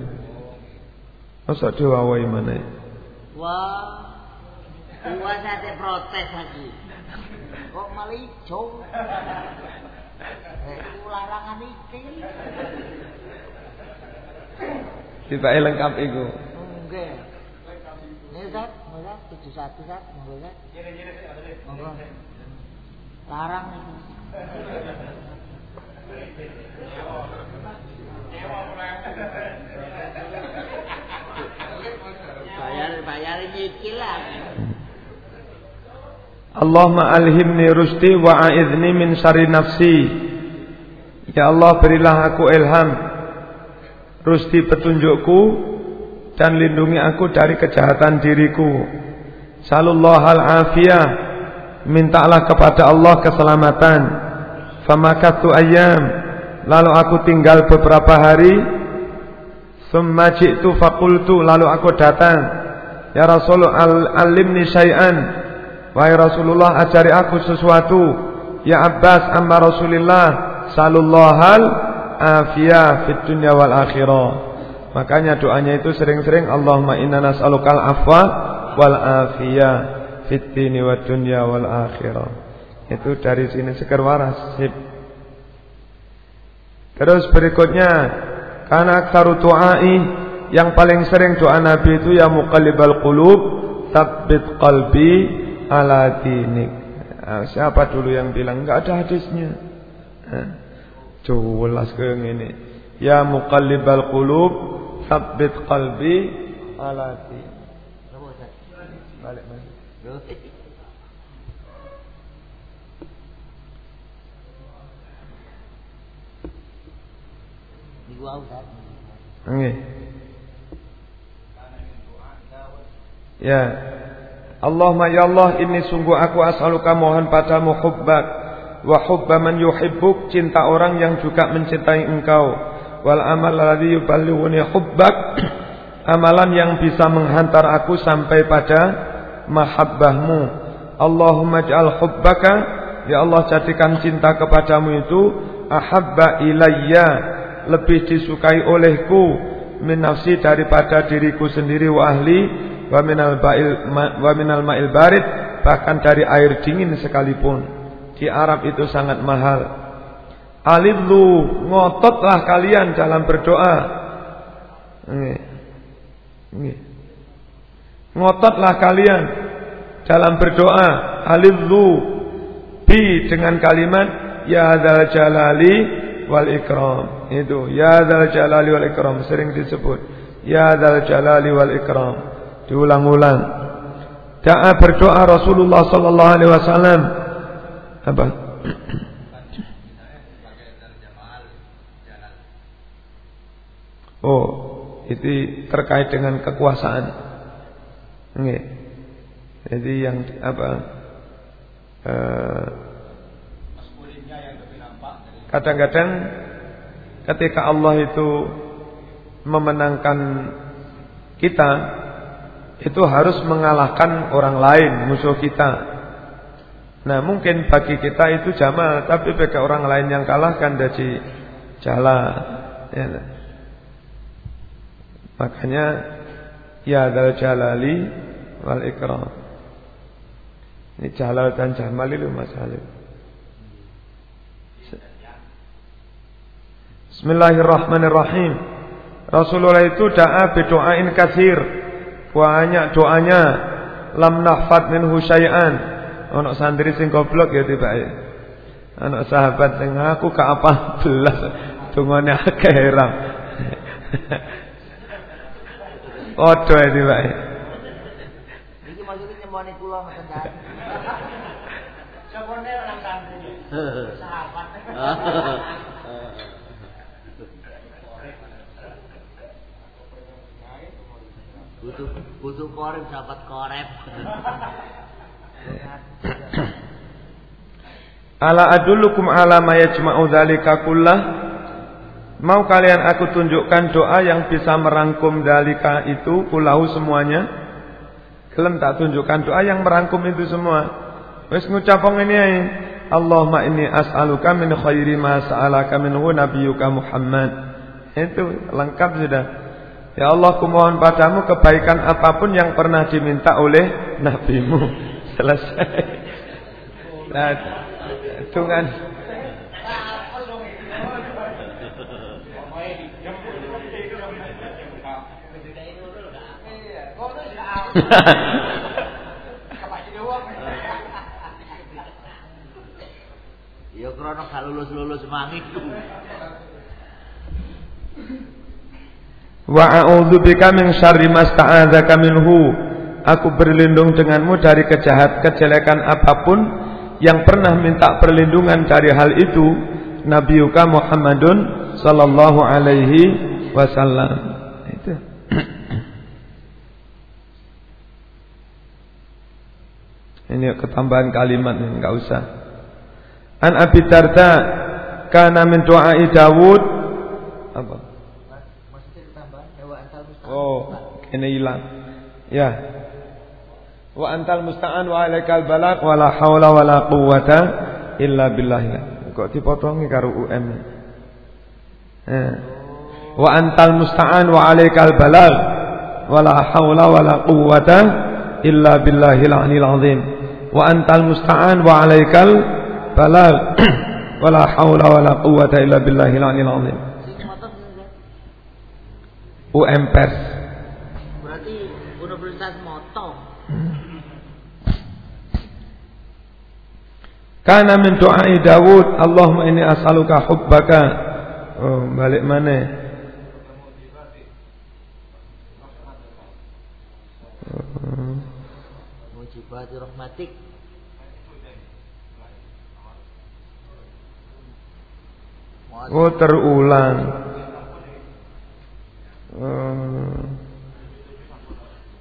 Speaker 1: Masa diwawai mana?
Speaker 2: Wah, Wah, saya protes lagi kok malah ijo itu larangan iki
Speaker 1: Tiba lengkap iku.
Speaker 2: Nggih. Ini Zat, tujuh satu Zat, monggo Zat. Monggo. Larang itu. Bayar, bayar nyicil lah.
Speaker 1: Allahumma alhimni rusdi wa a'idhni min syari nafsi. Ya Allah berilah aku ilham rusdi petunjukku dan lindungi aku dari kejahatan diriku. Sallallahu al afiyah mintalah kepada Allah keselamatan. Famakatu ayam lalu aku tinggal beberapa hari. Summa ji'tu faqultu lalu aku datang. Ya Rasulullah al-alimni syai'an Wahai Rasulullah ajari aku sesuatu Ya Abbas amma Rasulullah Salullahal afiyah fit dunya wal akhirah Makanya doanya itu sering-sering Allahumma inna nas'alukal afwa wal afiyah fit dini wa dunya wal akhirah Itu dari sini seger waras Sip. Terus berikutnya Karena aksaru tu'ai Yang paling sering doa Nabi itu Ya muqallibal qulub Tabbit qalbi ala dinik. Nah, siapa dulu yang bilang enggak ada hadisnya? Nah, jelas ke ini. Ya muqallibal qulub, tsabbit qalbi ala. Balik balik. Nggih. Ya, Allahumma ya Allah ini sungguh aku as'aluka mohon padamu hubbak wa hubba man yuhibbuk cinta orang yang juga mencintai engkau wal amal alladhi yuballighuni hubbak. Amalan yang bisa menghantar aku sampai pada mahabbahmu. Allahumma ja'al hubbaka. Ya Allah jadikan cinta kepadamu itu ahabba ilayya. Lebih disukai olehku min nafsi daripada diriku sendiri wa ahli wa minal ba'il wa minal ma'il barid bahkan dari air dingin sekalipun. Di Arab itu sangat mahal. Alidlu ngototlah kalian dalam berdoa. Ngototlah kalian dalam berdoa. Alidlu bi dengan kalimat ya dzal jalali wal ikram. Itu ya dzal jalali wal ikram sering disebut. Ya dzal jalali wal ikram. Diulang-ulang. Doa berdoa Rasulullah sallallahu alaihi wasallam apa? Oh, itu terkait dengan kekuasaan. Nggih. Jadi yang apa? Eh, kadang-kadang ketika Allah itu memenangkan kita itu harus mengalahkan orang lain musuh kita Nah mungkin bagi kita itu jamal Tapi bagi orang lain yang kalahkan jadi jala ya. Makanya Ya dal jalali wal ikram. Ini jalal dan jamal itu Mas Bismillahirrahmanirrahim. Rasulullah itu da'a bidu'ain kasir Banyak doanya. Lam nahfad min husyai'an Anak santri sing goblok ya tiba ya. Anak sahabat sing aku ka apa belas dungane akeh heran. Odo ya tiba ya.
Speaker 2: Iki maksudnya nyemoni kula mboten kan. Sopone orang santri. Sahabat. butuh butuh korep sahabat korep
Speaker 1: Ala adullukum ala ma yajma'u dzalika kullah? Mau kalian aku tunjukkan doa yang bisa merangkum dalika itu kulahu semuanya? Kelem tak tunjukkan doa yang merangkum itu semua. Wis ngucapong ini ae. Allahumma inni as'aluka min khairi ma sa'alaka minhu nabiyyuka Muhammad. Itu lengkap sudah. Ya Allah kumohon padamu kebaikan apa pun yang pernah diminta oleh nabimu. Selesai. Nah, hitungan.
Speaker 2: Ya krono gak lulus-lulus mangiku.
Speaker 1: Wa a'udzu bika min syarri ma sta'adzaka minhu Aku berlindung denganmu dari kejahat kejelekan apa pun yang pernah minta perlindungan dari hal itu Nabi Muhammadun sallallahu alaihi wasallam. Itu. Ini ketambahan kalimat enggak usah. An Abi Darda kana min du'ai Dawud apa? Oh, ini hilang. Ya. Wa antal musta'an wa alaikal balak wa la haula wa la quwwata illa billah. Kok dipotongi karo UM. Eh. Wa antal musta'an wa alaikal balak wa la haula wa la quwwata illa billahil aliyil azim. Wa antal musta'an wa alaikal balak wa la haula wa la quwwata illa billahil aliyil azim. UM pers.
Speaker 2: Berarti Universitas Moto.
Speaker 1: Karena min doai Dawud, Allahumma ini as'aluka hubbaka. Oh, balik mana?
Speaker 2: Mujibati rahmatik.
Speaker 1: Oh, terulang. Oh.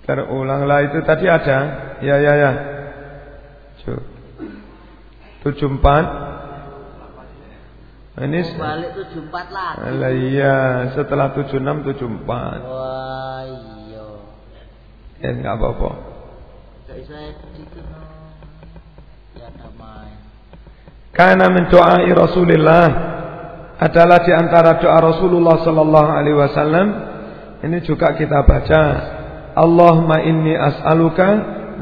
Speaker 1: Terulang lah itu tadi ada. Ya ya ya. Tujuh empat Ini
Speaker 2: balik 74 lagi.
Speaker 1: Alah iya, setelah 76 74.
Speaker 2: Wah, iya.
Speaker 1: Ya enggak apa-apa.
Speaker 2: Bisa gitu. Ya damai.
Speaker 1: Karena min doai Rasulullah adalah di antara doa Rasulullah sallallahu alaihi wasallam. Ini juga kita baca Allahumma inni as'aluka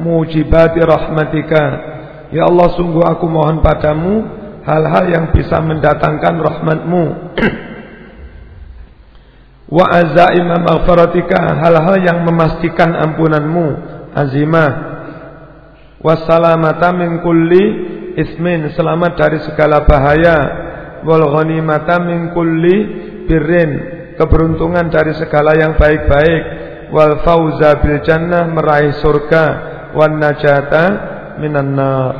Speaker 1: mujibati rahmatika. Ya Allah sungguh aku mohon padamu hal-hal yang bisa mendatangkan rahmatmu. Wa azaima maghfiratika hal-hal yang memastikan ampunanmu. Azimah. Wassalamata min kulli ismin selamat dari segala bahaya wal ghanimata min kulli birrin. Keberuntungan dari segala yang baik-baik. Wal fauza bil jannah meraih surga. Wan najata minan nar.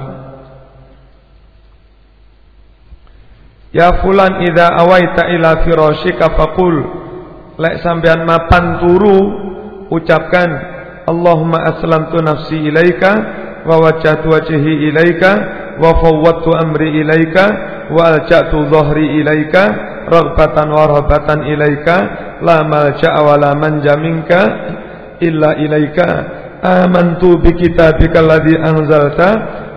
Speaker 1: Ya fulan idza awaita ila firashika faqul. Lek sampean mapan turu ucapkan Allahumma aslamtu nafsi ilaika wa wajjahtu wajhi ilaika wa fawwadtu amri ilaika wa alja'tu dhahri ilaika raghbatan wa rahabatan ilaika la malja'a wa la manja minka illa ilaika amantu bi kitabika alladhi anzalta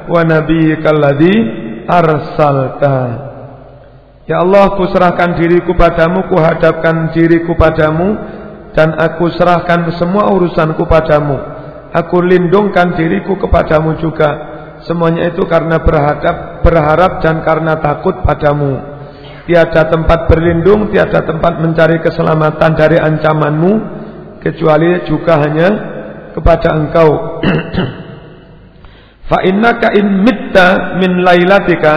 Speaker 1: wa nabiyyika alladhi arsalta Ya Allah, ku serahkan diriku padamu, ku hadapkan diriku padamu, dan aku serahkan semua urusanku padamu. Aku lindungkan diriku kepadamu juga. Semuanya itu karena berhadap, berharap dan karena takut padamu. Tiada tempat berlindung, tiada tempat mencari keselamatan dari ancamanmu, kecuali juga hanya kepada engkau. Fa innaka in mitta min lailatika,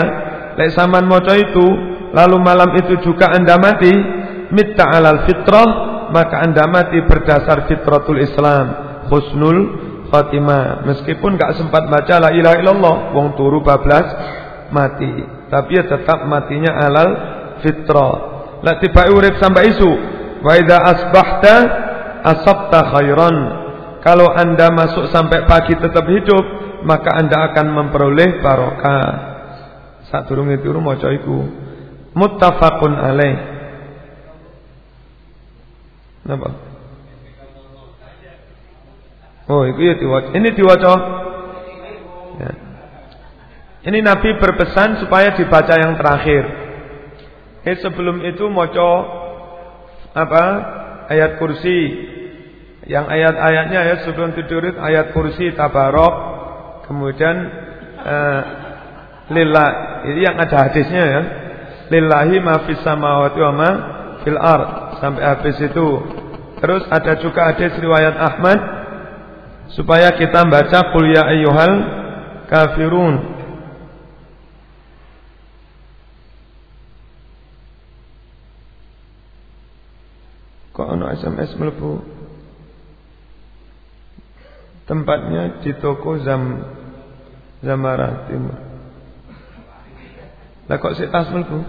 Speaker 1: lek saman maca itu lalu malam itu juga anda mati mitta alal fitrah maka anda mati berdasar fitratul Islam husnul khatimah meskipun gak sempat baca la ilaha illallah wong turu bablas mati. Tapi ya tetap matinya alal fitrah la tiba urip sampai isu wa idza asbahta asabta khairan. Kalau anda masuk sampai pagi tetap hidup maka anda akan memperoleh barokah. Saat turun itu rumah iku. Muttafaqun alaih. Napa? Oh, itu ya diwaca. Ini diwaca. Ya. Ini Nabi berpesan supaya dibaca yang terakhir. Eh sebelum itu moco apa? Ayat kursi. Yang ayat-ayatnya ya sebelum tidur ayat kursi tabarok. Kemudian eh, lillah. Ini yang ada hadisnya ya lillahi ma fis samawati wa ma fil ard sampai habis itu. Terus ada juga hadis riwayat Ahmad supaya kita baca qul ya ayyuhal kafirun. Kok ono SMS melebu? Tempatnya di toko Zam Zamara Timur. Lah kok sik tas mlebu?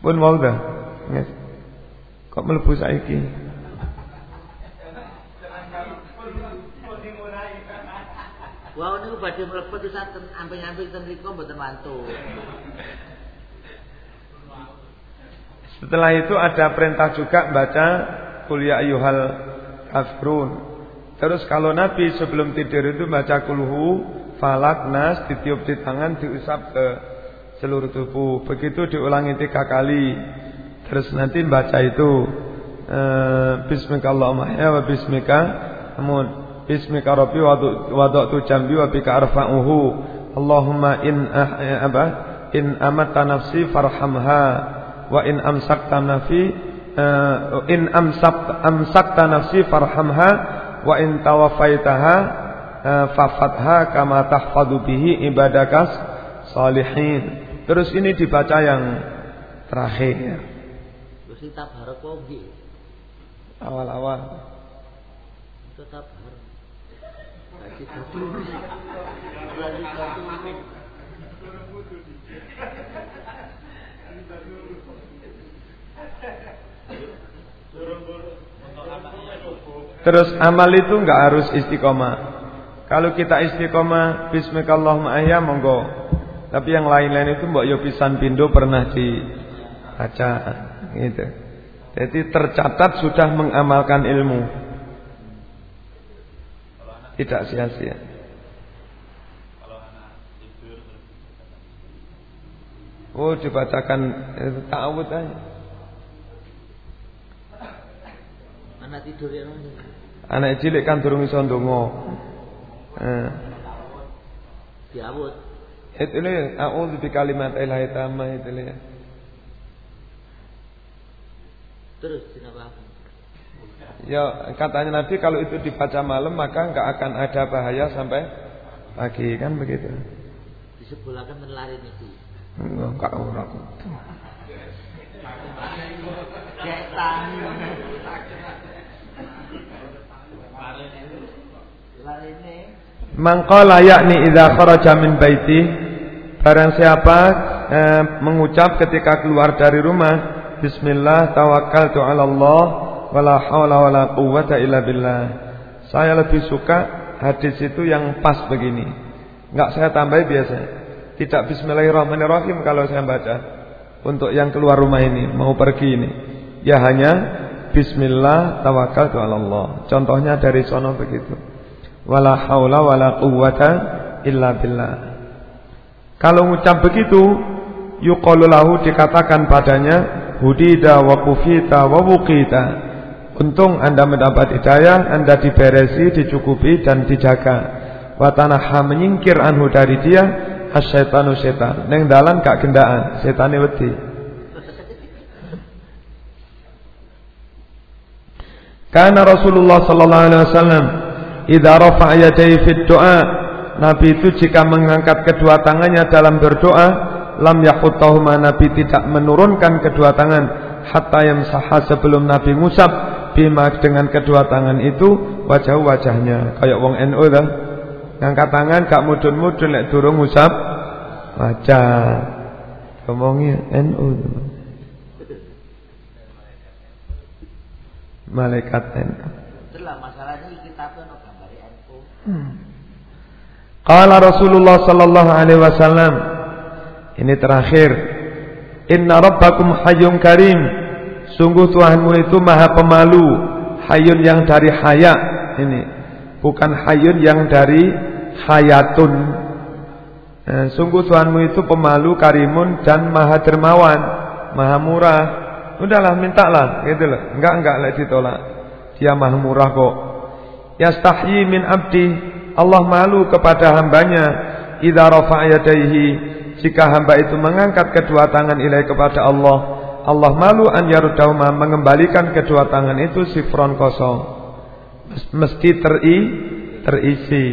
Speaker 1: Pun mau dah. Yes. Kok melebu saiki?
Speaker 2: Wah, ini badhe mlebu bisa amping-amping ten mriku mboten mantu.
Speaker 1: Setelah itu ada perintah juga baca kuliah ayuhal kafrun. Terus kalau Nabi sebelum tidur itu baca kulhu, falak, nas, ditiup di tangan, diusap ke seluruh tubuh. Begitu diulangi tiga kali. Terus nanti baca itu uh, Bismika Allahumma ya wa bismika. Amun Bismika Rabbi wada'tu jambi wa bika arfa'uhu. Allahumma in ah, ya, apa? In amatta nafsi farhamha wa in amsakta nafsi uh, in amsak amsakta nafsi farhamha wa in tawafaitaha uh, fafatha kama tahfadu bihi ibadakas salihin. Terus ini dibaca yang terakhir.
Speaker 2: Terus kita barok nggih.
Speaker 1: Awal-awal.
Speaker 2: Tetap harus. Lagi satu. Lagi satu.
Speaker 1: Terus amal itu enggak harus istiqomah. Kalau kita istiqomah bismillahirrahmanirrahim ahya monggo. Tapi yang lain-lain itu mbok yo pisan pindo pernah dibaca gitu. Jadi tercatat sudah mengamalkan ilmu. Tidak sia-sia. Oh dibacakan itu ta'awud aja.
Speaker 2: Anak tidur ya
Speaker 1: Anak cilik kan durung iso ndonga. Eh.
Speaker 2: Diawud.
Speaker 1: Itu le a'udzu bi kalimat ilahi tamma itu le.
Speaker 2: Terus kenapa?
Speaker 1: Ya katanya Nabi kalau itu dibaca malam maka enggak akan ada bahaya sampai pagi kan begitu.
Speaker 2: Disebulakan menlari itu.
Speaker 1: Enggak ora kudu.
Speaker 2: Setan.
Speaker 1: Mangkala yakni idza kharaja min baiti barang siapa eh, mengucap ketika keluar dari rumah bismillah tawakkaltu 'ala Allah wala haula wala quwwata illa billah. Saya lebih suka hadis itu yang pas begini. Enggak saya tambah biasa. Tidak bismillahirrahmanirrahim kalau saya baca untuk yang keluar rumah ini mau pergi ini. Ya hanya bismillah tawakkaltu 'ala Allah. Contohnya dari sono begitu wala haula wala quwwata illa billah. Kalau ucap begitu, yuqalu lahu dikatakan padanya hudida wa kufita wa wuqita. Untung Anda mendapat hidayah, Anda diberesi, dicukupi dan dijaga. Watanaha menyingkir anhu dari dia asyaitanu setan. Neng dalan gak gendaan, setane wedi. Karena Rasulullah sallallahu alaihi wasallam idza rafa'a yadayhi fid du'a Nabi itu jika mengangkat kedua tangannya dalam berdoa lam yakhutahuma Nabi tidak menurunkan kedua tangan hatta yamsaha sebelum Nabi ngusap bima dengan kedua tangan itu wajah-wajahnya. Kayak wong NU dah ngangkat tangan gak mudun-mudun lek durung ngusap wajah. Ngomongnya NU malaikat NU
Speaker 2: itulah masalahnya kitabnya
Speaker 1: Hmm. Qala Rasulullah sallallahu alaihi wasallam ini terakhir. Inna rabbakum hayyun karim. Sungguh Tuhanmu itu maha pemalu. Hayyun yang dari haya. Ini. Bukan hayyun yang dari hayatun. Nah, Sungguh Tuhanmu itu pemalu karimun dan maha dermawan. Maha murah. Udahlah mintalah. Gitu loh. Enggak enggak lah ditolak. Dia maha murah kok. Yastahyi min abdi. Allah malu kepada hambanya. Idza rafa'a yadayhi jika hamba itu mengangkat kedua tangan ilai kepada Allah Allah malu an yarudahuma mengembalikan kedua tangan itu sifron kosong mesti teri terisi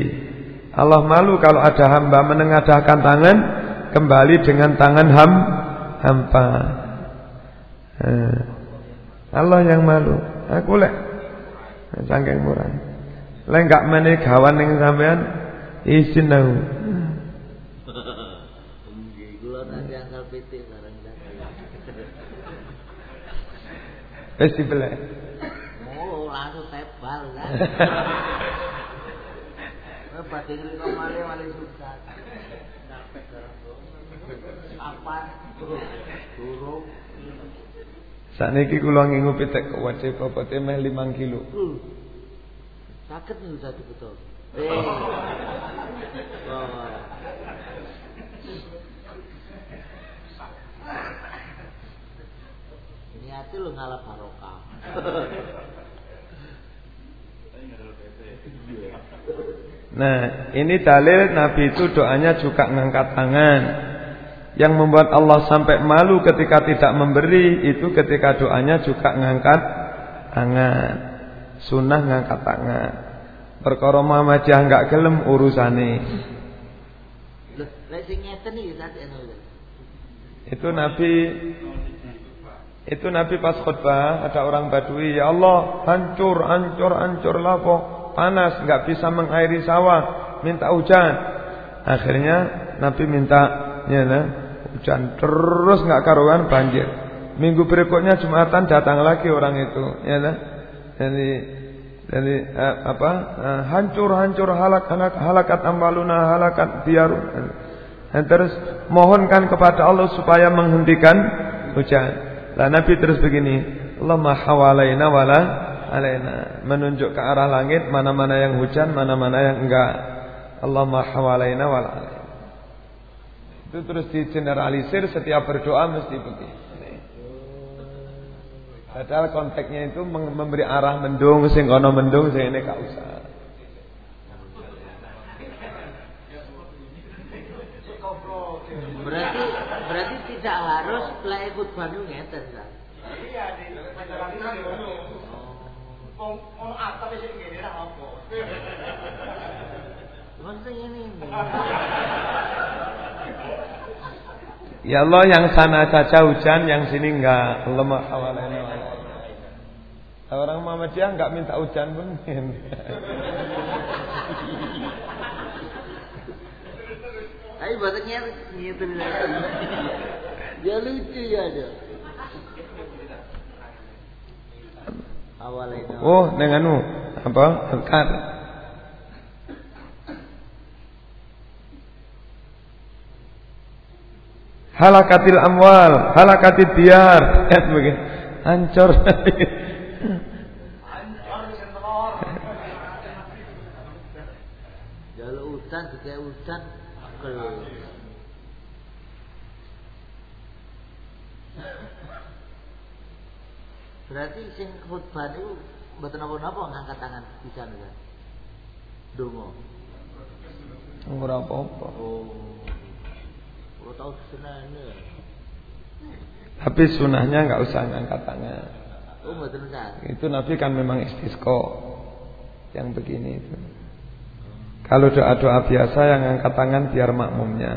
Speaker 1: Allah malu kalau ada hamba menengadahkan tangan kembali dengan tangan ham hampa eh. Allah yang malu aku lek sangking murah Lek gak meneh ning sampean isin aku.
Speaker 2: Kula nanti angkal PT bareng
Speaker 1: Wis dibelek.
Speaker 2: Oh, langsung tebal kan. Ngriko male wali susah. Apa? Burung.
Speaker 1: Sakniki kula ngingu wajib bobote meh 5 kilo.
Speaker 2: Sakit nih satu betul. Eh. Oh. Niatnya lu ngalah barokah.
Speaker 1: Nah, ini dalil Nabi itu doanya juga ngangkat tangan. Yang membuat Allah sampai malu ketika tidak memberi itu ketika doanya juga ngangkat tangan. Sunnah ngangkat tangan. Perkara Muhammadiyah enggak gelem urusane. Itu Nabi itu Nabi pas khutbah ada orang Badui, ya Allah, hancur, hancur, hancur lapo, panas, enggak bisa mengairi sawah, minta hujan. Akhirnya Nabi minta ya nah, hujan terus enggak karuan banjir. Minggu berikutnya Jumatan datang lagi orang itu, ya nah. Jadi Jadi eh, apa? Eh, hancur-hancur halak halak halakat amaluna halakat biar. Dan terus mohonkan kepada Allah supaya menghentikan hujan. Lah Nabi terus begini, Allahumma hawalaina wala alaina. Menunjuk ke arah langit mana-mana yang hujan, mana-mana yang enggak. Allahumma hawalaina wala alaina. Itu terus digeneralisir setiap berdoa mesti begitu. Padahal konteksnya itu memberi arah mendung, sing kono mendung, sing ini gak usah.
Speaker 2: Berarti berarti tidak harus play khutbah itu ngeten kan? Iya, di Oh. Ono atap sing ngene ra apa. Maksudnya ini.
Speaker 1: Ya Allah yang sana saja hujan, yang sini enggak. Lemah awalnya. Orang Muhammadiyah enggak minta hujan pun.
Speaker 2: Tapi gitu. Dia lucu ya dia. Awalnya.
Speaker 1: Oh, denganmu apa? Angkat. halakatil amwal, halakatil biar, ya begitu. Hancur.
Speaker 2: Jalur hutan, juga hutan, Berarti sing khutbah itu mboten napa-napa ngangkat tangan bisa kan. Donga.
Speaker 1: Ora apa-apa.
Speaker 2: Oh tahu sunahnya.
Speaker 1: Tapi sunahnya nggak usah ngangkat tangan.
Speaker 2: Oh, betul
Speaker 1: Itu Nabi kan memang istisqo yang begini itu. Kalau doa-doa biasa yang angkat tangan biar makmumnya.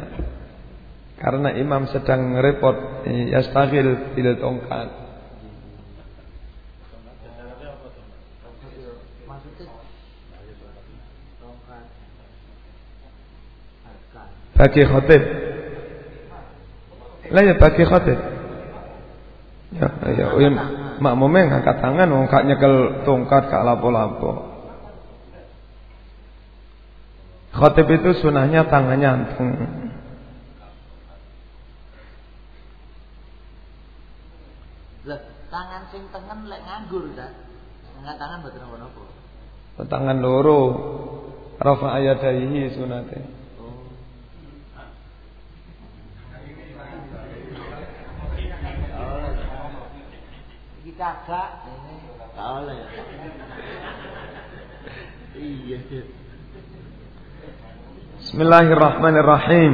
Speaker 1: Karena imam sedang repot yastagil bil tongkat. Bagi khotib lah ya bagi khatib. Ya, ya, ya makmumnya ngangkat tangan wong gak nyekel tongkat gak lapo-lapo. Khatib itu sunahnya tangannya anteng.
Speaker 2: tangan sing tengen lek nganggur ta. Ngangkat tangan mboten napa-napa.
Speaker 1: Tangan loro. Rafa ayadaihi sunate.
Speaker 2: Kagak oleh. Iya
Speaker 1: Bismillahirrahmanirrahim.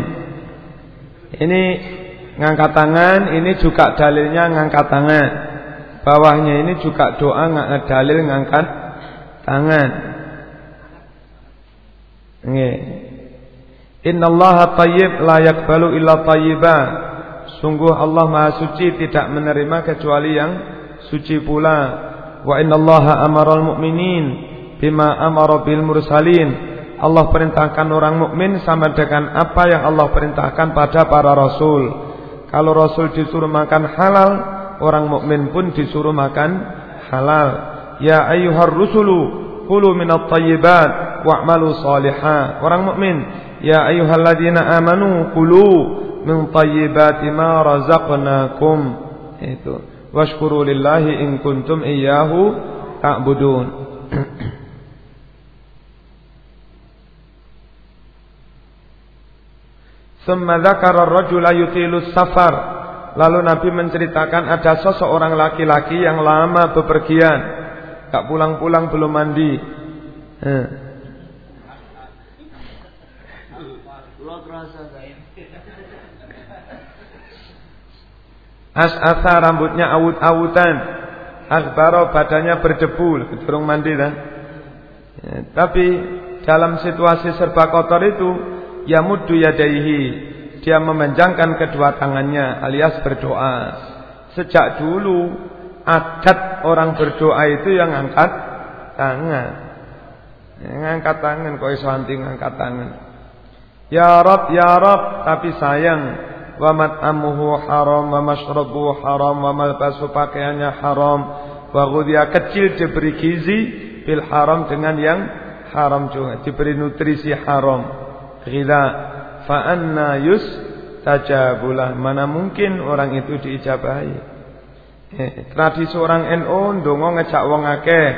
Speaker 1: Ini ngangkat tangan ini juga dalilnya ngangkat tangan. Bawahnya ini juga doa nggak dalil ngangkat tangan. Nggih. Innallaha tayyib la yaqbalu illa tayyiban. Sungguh Allah Maha Suci tidak menerima kecuali yang suci pula wa innallaha amaral mu'minin bima amara bil mursalin Allah perintahkan orang mukmin sama dengan apa yang Allah perintahkan pada para rasul. Kalau rasul disuruh makan halal, orang mukmin pun disuruh makan halal. Ya ayyuhar rusulu kulu minat tayyibat wa'malu salihah. Orang mukmin, ya ayyuhalladzina amanu kulu min tayyibati ma razaqnakum. Itu. Washkuru lillahi in kuntum iyyahu ta'budun. Summa dzakara ar-rajula yutilu safar. Lalu Nabi menceritakan ada seseorang laki-laki yang lama bepergian, tak pulang-pulang belum mandi. Eh. As'asa rambutnya awut-awutan. Akbaro badannya berdebu, durung mandi kan. Ya, tapi dalam situasi serba kotor itu, ya mudu yadaihi. Dia memanjangkan kedua tangannya alias berdoa. Sejak dulu adat orang berdoa itu yang angkat tangan. Yang angkat tangan kok iso angkat tangan. Ya Rob, ya Rob, tapi sayang wa mat'amuhu haram wa mashrabuhu haram wa malbasu pakaiannya haram. Wa ghudhiya kecil diberi gizi bil haram dengan yang haram juga. Diberi nutrisi haram. Ghidha fa anna yus tajabulah. Mana mungkin orang itu diijabahi? Eh, tradisi orang NU ndonga ngejak wong akeh.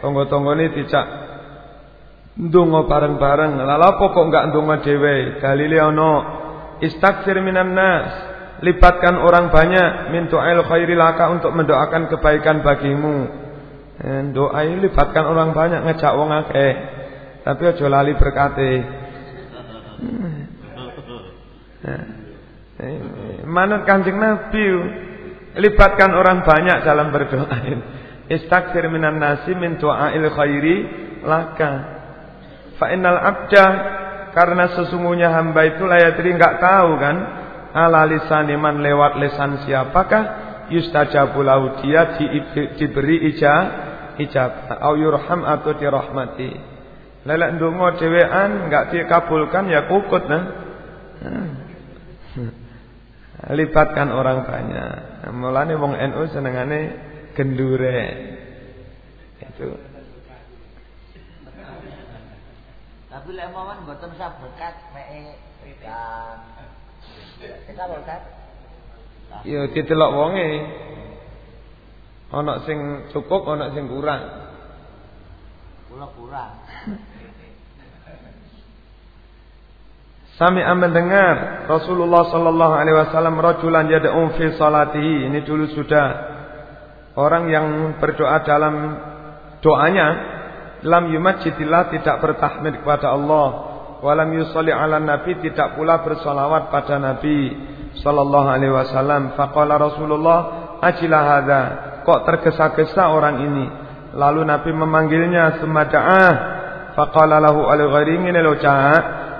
Speaker 1: Tonggo-tonggone dijak ndonga bareng-bareng. Lha kok enggak ndonga dhewe? Dalile ana istaghfir minan nas libatkan orang banyak min du'ail khairi laka untuk mendoakan kebaikan bagimu. Eh, doa ini libatkan orang banyak ngejak wong akeh. Tapi aja lali berkate. Eh, eh, manut Kanjeng Nabi libatkan orang banyak dalam berdoa. Istaghfir minan nasi min du'ail khairi laka. Fa innal abda karena sesungguhnya hamba itu layatri enggak tahu kan ala lisan iman lewat lisan siapakah? Yustajabu lahu dia di, diberi ijab ijab. Au yurham atau dirahmati. Lelek ndonga dhewean enggak dikabulkan ya kukut nah. Libatkan orang banyak. Mulane wong NU senengane gendure. Itu
Speaker 2: tapi lek mawon mboten berkat mek kita Ustaz.
Speaker 1: Ya ditelok wonge. Ana sing cukup, ana sing kurang.
Speaker 2: Kula kurang.
Speaker 1: Sami mendengar Rasulullah sallallahu alaihi wasallam rajulan yad'u fi salatihi. Ini dulu sudah orang yang berdoa dalam doanya lam yumajjidillah tidak bertahmid kepada Allah. Walam yusalli ala nabi tidak pula bersolawat pada nabi sallallahu alaihi wasallam. Faqala Rasulullah ajilah hadza? Kok tergesa-gesa orang ini? Lalu nabi memanggilnya semada'ah faqala lahu al-gharim ini lo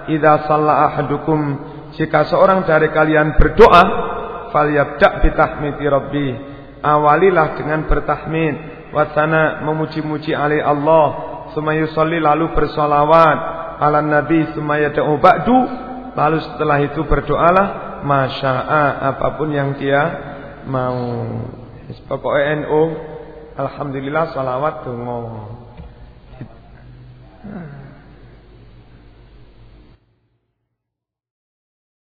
Speaker 1: idza shalla ahadukum. Jika seorang dari kalian berdoa falyabda bi tahmidi rabbi. Awalilah dengan bertahmid. Wasana memuji-muji alai Allah Sumayusolli lalu bersolawat. Ala nabi sumayada'u ba'du. Lalu setelah itu berdoalah Masya'a apa pun yang dia mau. Pokoknya NU Alhamdulillah salawat dungo.